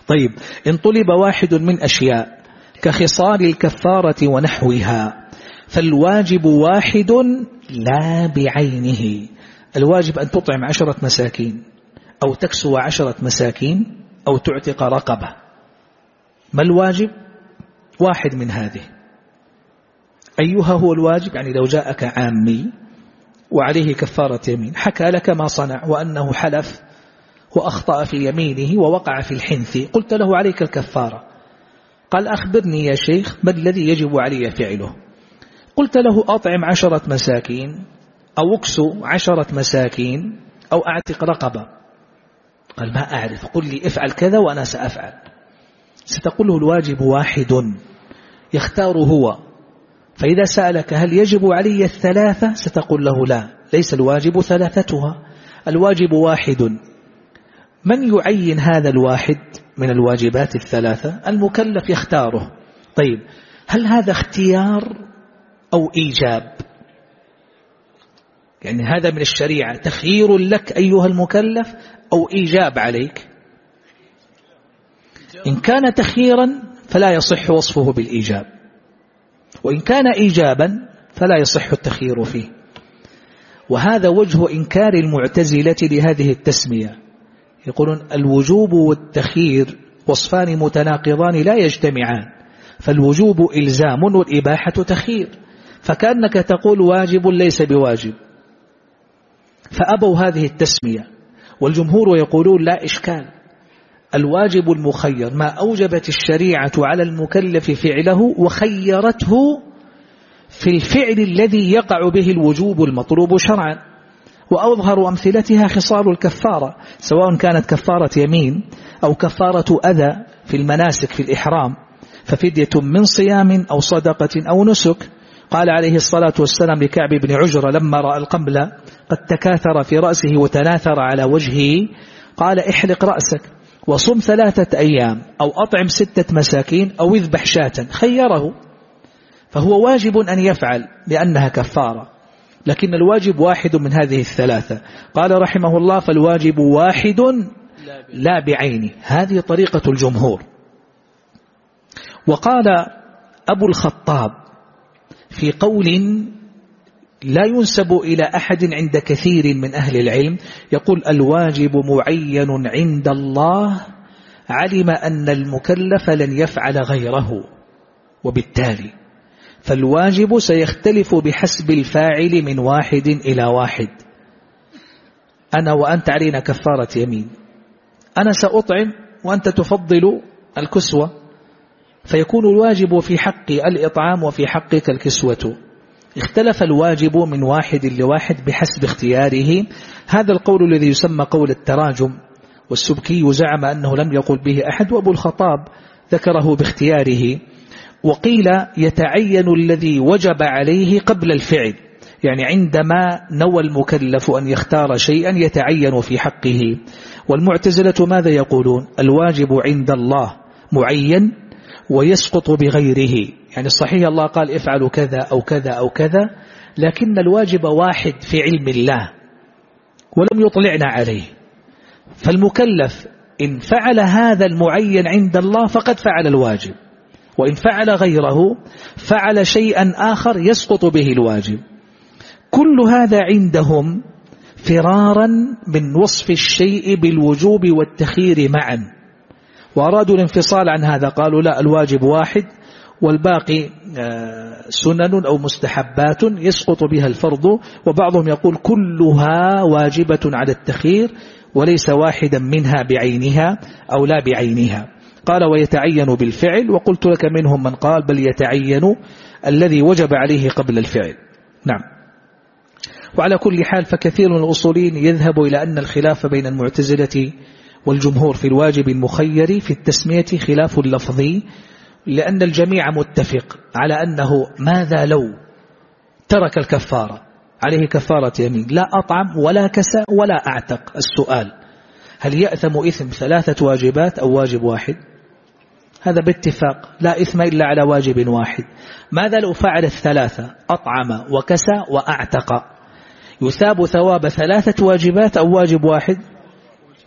طيب إن طلب واحد من أشياء كخصال الكفارة ونحوها فالواجب واحد لا بعينه. الواجب أن تطعم عشرة مساكين أو تكسو عشرة مساكين أو تعتق رقبة. ما الواجب؟ واحد من هذه. أيها هو الواجب؟ يعني لو جاءك عامي وعليه كفارة يمين. حكى لك ما صنع وأنه حلف وأخطأ في يمينه ووقع في الحنث. قلت له عليك الكفارة. قال أخبرني يا شيخ ما الذي يجب علي فعله. قلت له أطعم عشرة مساكين أو اكسو عشرة مساكين أو أعتق رقبة. قال ما أعرف. قل لي افعل كذا وأنا سأفعل. ستقول له الواجب واحد. يختار هو. فإذا سألك هل يجب علي الثلاثة؟ ستقول له لا ليس الواجب ثلاثتها. الواجب واحد. من يعين هذا الواحد من الواجبات الثلاثة؟ المكلف يختاره. طيب هل هذا اختيار أو إيجاب؟ يعني هذا من الشريعة. تخيير لك أيها المكلف أو إيجاب عليك؟ إن كان تخييرا فلا يصح وصفه بالإيجاب. وإن كان إيجابا فلا يصح التخيير فيه. وهذا وجه إنكار المعتزلة لهذه التسمية. يقولون الوجوب والتخيير وصفان متناقضان لا يجتمعان. فالوجوب إلزام والإباحة تخيير. فكأنك تقول واجب ليس بواجب. فأبوا هذه التسمية. والجمهور يقولون لا إشكال. الواجب المخير ما أوجبت الشريعة على المكلف فعله وخيرته في الفعل الذي يقع به الوجوب المطلوب شرعا. وأظهر أمثلتها خصال الكفارة سواء كانت كفارة يمين أو كفارة أذى في المناسك في الإحرام ففدية من صيام أو صدقة أو نسك. قال عليه الصلاة والسلام لكعب بن عجرة لما رأى القمل قد تكاثر في رأسه وتناثر على وجهه قال احلق رأسك. وصم ثلاثة أيام أو أطعم ستة مساكين أو اذبح شاة. خيره. فهو واجب أن يفعل لأنها كفارة. لكن الواجب واحد من هذه الثلاثة. قال رحمه الله فالواجب واحد لا بعينه. هذه طريقة الجمهور. وقال أبو الخطاب في قول لا ينسب إلى أحد عند كثير من أهل العلم. يقول الواجب معين عند الله علم أن المكلف لن يفعل غيره وبالتالي فالواجب سيختلف بحسب الفاعل من واحد إلى واحد. أنا وأنت علينا كفارة يمين. أنا سأطعم وأنت تفضل الكسوة. فيكون الواجب في حقي الإطعام وفي حقك الكسوة. اختلف الواجب من واحد لواحد بحسب اختياره. هذا القول الذي يسمى قول التراجم. والسبكي زعم أنه لم يقل به أحد وأبو الخطاب ذكره باختياره. وقيل يتعين الذي وجب عليه قبل الفعل يعني عندما نوى المكلف أن يختار شيئا يتعين في حقه. والمعتزلة ماذا يقولون؟ الواجب عند الله معين ويسقط بغيره. يعني الصحيح الله قال افعلوا كذا أو كذا أو كذا لكن الواجب واحد في علم الله ولم يطلعنا عليه. فالمكلف إن فعل هذا المعين عند الله فقد فعل الواجب وإن فعل غيره فعل شيئا آخر يسقط به الواجب. كل هذا عندهم فرارا من وصف الشيء بالوجوب والتخير معا. وأرادوا الانفصال عن هذا قالوا لا الواجب واحد والباقي آه، سنن أو مستحبات يسقط بها الفرض وبعضهم يقول كلها واجبة على التخير وليس واحدا منها بعينها أو لا بعينها. قال ويتعين بالفعل وقلت لك منهم من قال بل يتعين الذي وجب عليه قبل الفعل. نعم. وعلى كل حال فكثير من الأصولين يذهب إلى أن الخلاف بين المعتزلة والجمهور في الواجب المخير في التسمية خلاف لفظي لأن الجميع متفق على أنه ماذا لو ترك الكفارة عليه كفارة يمين؟ لا أطعم ولا كسى ولا أعتق. السؤال هل يأثم إثم ثلاثة واجبات أو واجب واحد؟ هذا باتفاق لا إثم إلا على واجب واحد. ماذا لو فعل الثلاثة؟ أطعم وكسى وأعتق. يثاب ثواب ثلاثة واجبات أو واجب واحد؟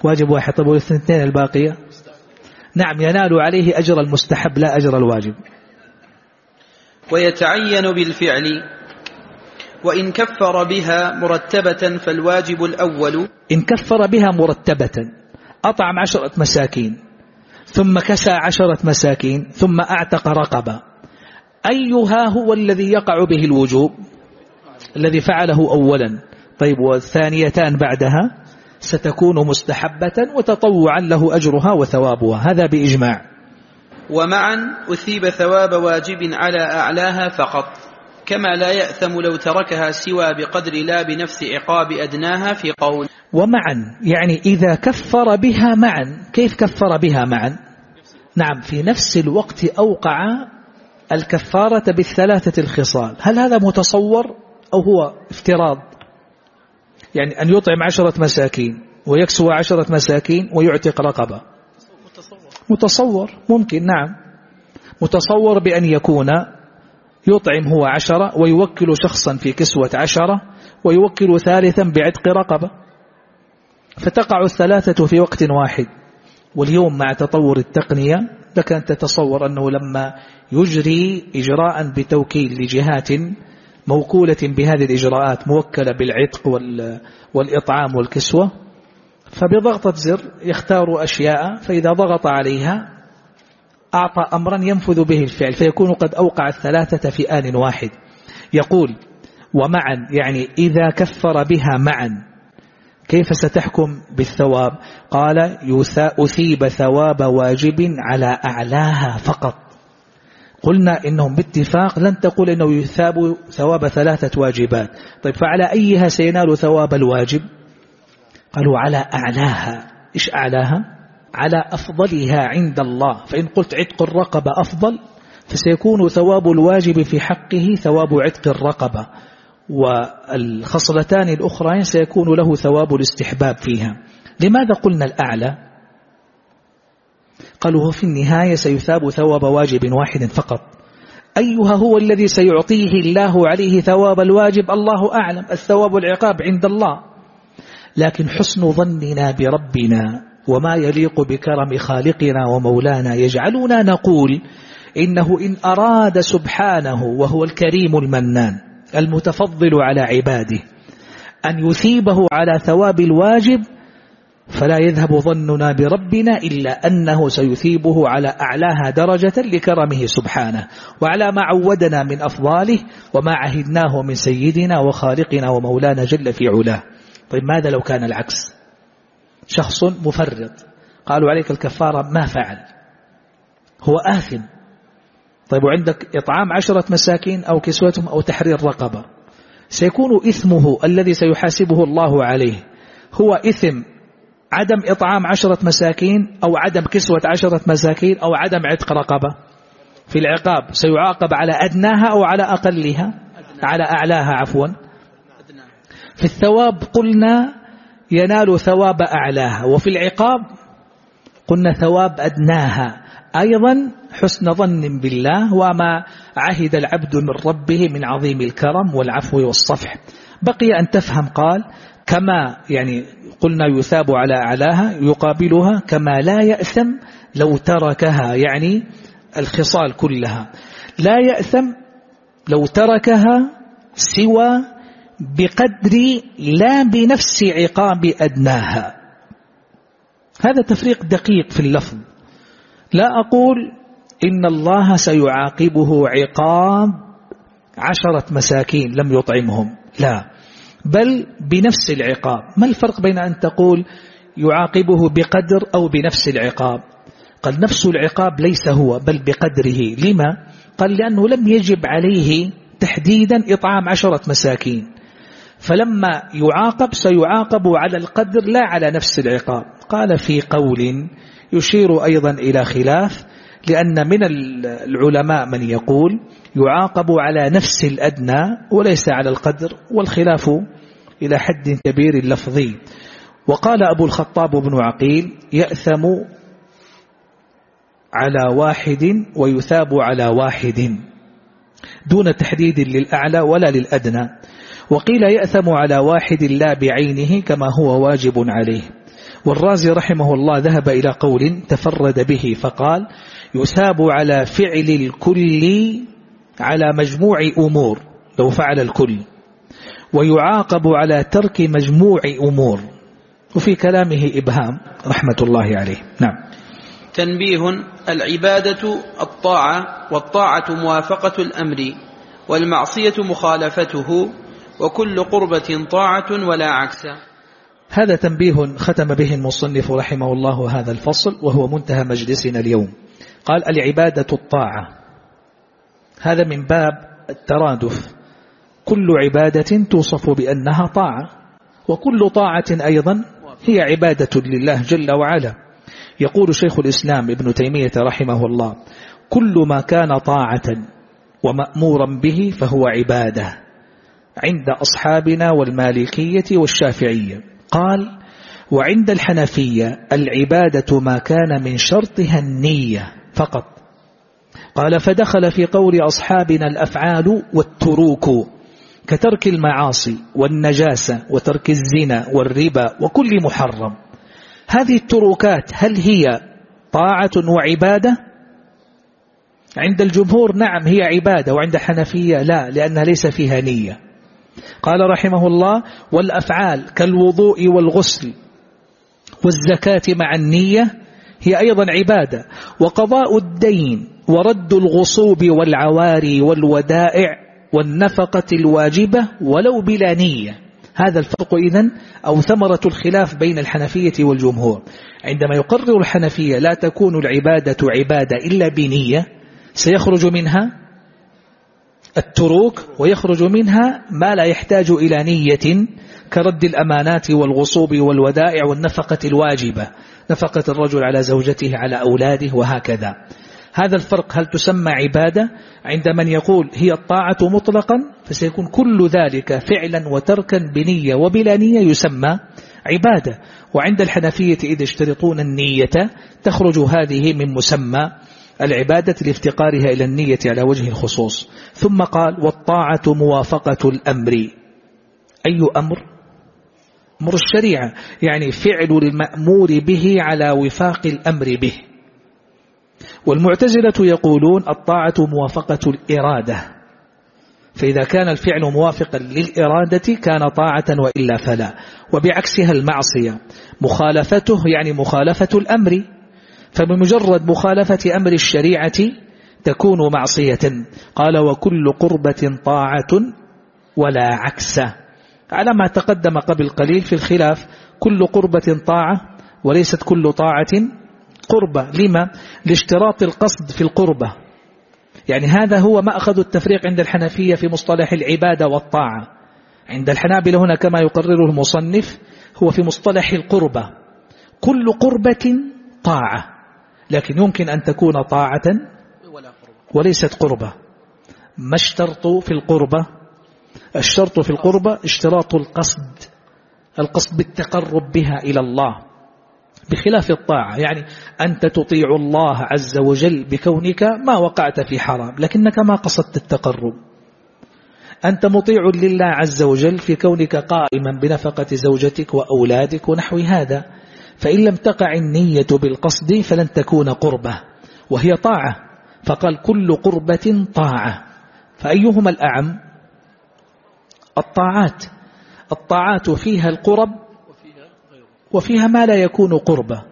واجب واحد. طب والاثنتين الباقية؟ نعم ينال عليه أجر المستحب لا أجر الواجب. ويتعين بالفعل وإن كفر بها مرتبة فالواجب الأول. إن كفر بها مرتبة أطعم عشرة مساكين ثم كسى عشرة مساكين ثم أعتق رقبة. أيها هو الذي يقع به الوجوب؟ الذي فعله أولا. طيب والثانيتان بعدها؟ ستكون مستحبة وتطوعا له أجرها وثوابها. هذا بإجماع. ومعا أثيب ثواب واجب على أعلاها فقط كما لا يأثم لو تركها سوى بقدر لا بنفس عقاب أدناها في قول. ومعا يعني إذا كفر بها معا كيف كفر بها معا؟ نعم في نفس الوقت أوقع الكفارة بالثلاثة الخصال. هل هذا متصور أو هو افتراض؟ يعني أن يطعم عشرة مساكين ويكسو عشرة مساكين ويعتق رقبة. متصور. ممكن. نعم. متصور بأن يكون يطعم هو عشرة ويوكل شخصا في كسوة عشرة ويوكل ثالثا بعتق رقبة. فتقع الثلاثة في وقت واحد. واليوم مع تطور التقنية لك أن تتصور أنه لما يجري إجراء بتوكيل لجهات موكولة بهذه الإجراءات موكلة بالعتق والإطعام والكسوة فبضغطة زر يختار أشياء فإذا ضغط عليها أعطى أمرا ينفذ به الفعل فيكون قد أوقع الثلاثة في آن واحد. يقول ومعا يعني إذا كفر بها معا. كيف ستحكم بالثواب؟ قال أثيب ثواب واجب على أعلاها فقط. قلنا إنهم باتفاق لن تقول إنه يثاب ثواب ثلاثة واجبات. طيب فعلى أيها سينال ثواب الواجب؟ قالوا على أعلاها. إيش أعلاها؟ على أفضلها عند الله. فإن قلت عتق الرقبة أفضل فسيكون ثواب الواجب في حقه ثواب عتق الرقبة. والخصلتان الأخرى سيكون له ثواب الاستحباب فيها. لماذا قلنا الأعلى؟ قالوا في النهاية سيثاب ثواب واجب واحد فقط. أيها هو الذي سيعطيه الله عليه ثواب الواجب؟ الله أعلم. الثواب العقاب عند الله. لكن حسن ظننا بربنا وما يليق بكرم خالقنا ومولانا يجعلنا نقول إنه إن أراد سبحانه وهو الكريم المنان المتفضل على عباده أن يثيبه على ثواب الواجب فلا يذهب ظننا بربنا إلا أنه سيثيبه على أعلاها درجة لكرمه سبحانه وعلى ما عودنا من أفضاله وما عهدناه من سيدنا وخالقنا ومولانا جل في علاه. طيب ماذا لو كان العكس؟ شخص مفرط قالوا عليك الكفارة ما فعل هو آثم. طيب وعندك إطعام عشرة مساكين أو كسوتهم أو تحرير رقبة سيكون إثمه الذي سيحاسبه الله عليه هو إثم عدم إطعام عشرة مساكين أو عدم كسوة عشرة مساكين أو عدم عتق رقبة. في العقاب سيعاقب على أدناها أو على أقلها؟ على أعلاها عفوا. في الثواب قلنا ينال ثواب أعلاها. وفي العقاب قلنا ثواب أدناها. أيضا حسن ظن بالله وما عهد العبد من ربه من عظيم الكرم والعفو والصفح. بقي أن تفهم قال كما يعني قلنا يثاب على أعلاها يقابلها كما لا يأثم لو تركها يعني الخصال كلها. لا يأثم لو تركها سوى بقدر لا بنفس عقاب أدناها. هذا تفريق دقيق في اللفظ. لا أقول إن الله سيعاقبه عقاب عشرة مساكين لم يطعمهم. لا. بل بنفس العقاب. ما الفرق بين أن تقول يعاقبه بقدر أو بنفس العقاب؟ قال نفس العقاب ليس هو بل بقدره. لما؟ قال لأنه لم يجب عليه تحديدا إطعام عشرة مساكين. فلما يعاقب سيعاقب على القدر لا على نفس العقاب. قال في قول يشير أيضا إلى خلاف لأن من العلماء من يقول يعاقب على نفس الأدنى وليس على القدر والخلاف إلى حد كبير لفظي. وقال أبو الخطاب بن عقيل يأثم على واحد ويثاب على واحد دون تحديد للأعلى ولا للأدنى. وقيل يأثم على واحد لا بعينه كما هو واجب عليه. والرازي رحمه الله ذهب إلى قول تفرد به فقال يثاب على فعل الكل على مجموع أمور لو فعل الكل. ويعاقب على ترك مجموع أمور. وفي كلامه إبهام رحمة الله عليه. نعم. تنبيه العبادة الطاعة والطاعة موافقة الأمر والمعصية مخالفته وكل قربة طاعة ولا عكس. هذا تنبيه ختم به المصنف رحمه الله هذا الفصل وهو منتهى مجلسنا اليوم. قال العبادة الطاعة. هذا من باب الترادف. كل عبادة توصف بأنها طاعة وكل طاعة أيضا هي عبادة لله جل وعلا. يقول شيخ الإسلام ابن تيمية رحمه الله كل ما كان طاعة ومأمورا به فهو عبادة عند أصحابنا والمالكية والشافعية. قال وعند الحنفية العبادة ما كان من شرطها النية. فقط. قال فدخل في قول أصحابنا الأفعال والتروك كترك المعاصي والنجاسة وترك الزنا والربا وكل محرم. هذه التروكات هل هي طاعة وعبادة؟ عند الجمهور نعم هي عبادة وعند الحنفية لا لأنها ليس فيها نية. قال رحمه الله والأفعال كالوضوء والغسل والزكاة مع النية هي أيضا عبادة. وقضاء الدين ورد الغصوب والعواري والودائع والنفقة الواجبة ولو بلا نية. هذا الفرق إذن أو ثمرة الخلاف بين الحنفية والجمهور. عندما يقرر الحنفية لا تكون العبادة عبادة إلا بنية سيخرج منها التروك ويخرج منها ما لا يحتاج إلى نية كرد الأمانات والغصوب والودائع والنفقة الواجبة. نفقة الرجل على زوجته على أولاده وهكذا. هذا الفرق هل تسمى عبادة؟ عند من يقول هي الطاعة مطلقا فسيكون كل ذلك فعلا وتركا بنية وبلا نية يسمى عبادة. وعند الحنفية إذا اشترطون النية تخرج هذه من مسمى العبادة لافتقارها إلى النية على وجه الخصوص. ثم قال والطاعة موافقة الأمر. أي أمر؟ أمر الشريعة. يعني فعل المأمور به على وفاق الأمر به. والمعتزلة يقولون الطاعة موافقة الإرادة. فإذا كان الفعل موافقا للإرادة كان طاعة وإلا فلا. وبعكسها المعصية. مخالفته يعني مخالفة الأمر. فبمجرد مخالفة أمر الشريعة تكون معصية. قال وكل قربة طاعة ولا عكس. على ما تقدم قبل قليل في الخلاف كل قربة طاعة وليست كل طاعة قربة. لما؟ لاشتراط القصد في القربة. يعني هذا هو مأخذ التفريق عند الحنفية في مصطلح العبادة والطاعة. عند الحنابلة هنا كما يقرره المصنف هو في مصطلح القربة. كل قربة طاعة. لكن يمكن أن تكون طاعة وليست قربة. ما اشترط في القربة؟ الشرط في القربة اشتراط القصد القصد بالتقرب بها إلى الله بخلاف الطاعة يعني أنت تطيع الله عز وجل بكونك ما وقعت في حرام لكنك ما قصدت التقرب. أنت مطيع لله عز وجل في كونك قائما بنفقة زوجتك وأولادك ونحو هذا فإن لم تقع النية بالقصد فلن تكون قربة وهي طاعة فقال كل قربة طاعة فأيهما الأعم؟ الطاعات. الطاعات فيها القرب وفيها ما لا يكون قربة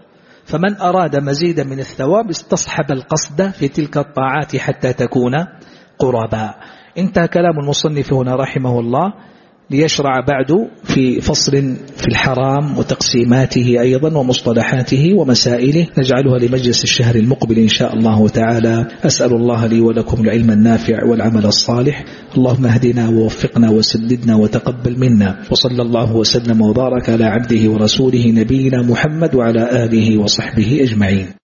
فمن أراد مزيدا من الثواب استصحب القصد في تلك الطاعات حتى تكون قربا. انتهى كلام المصنف هنا رحمه الله. ليشرع بعد في فصل في الحرام وتقسيماته أيضا ومصطلحاته ومسائله. نجعلها لمجلس الشهر المقبل إن شاء الله تعالى. أسأل الله لي ولكم العلم النافع والعمل الصالح. اللهم اهدنا ووفقنا وسددنا وتقبل منا. وصلى الله وسلم وبارك على عبده ورسوله نبينا محمد وعلى آله وصحبه أجمعين.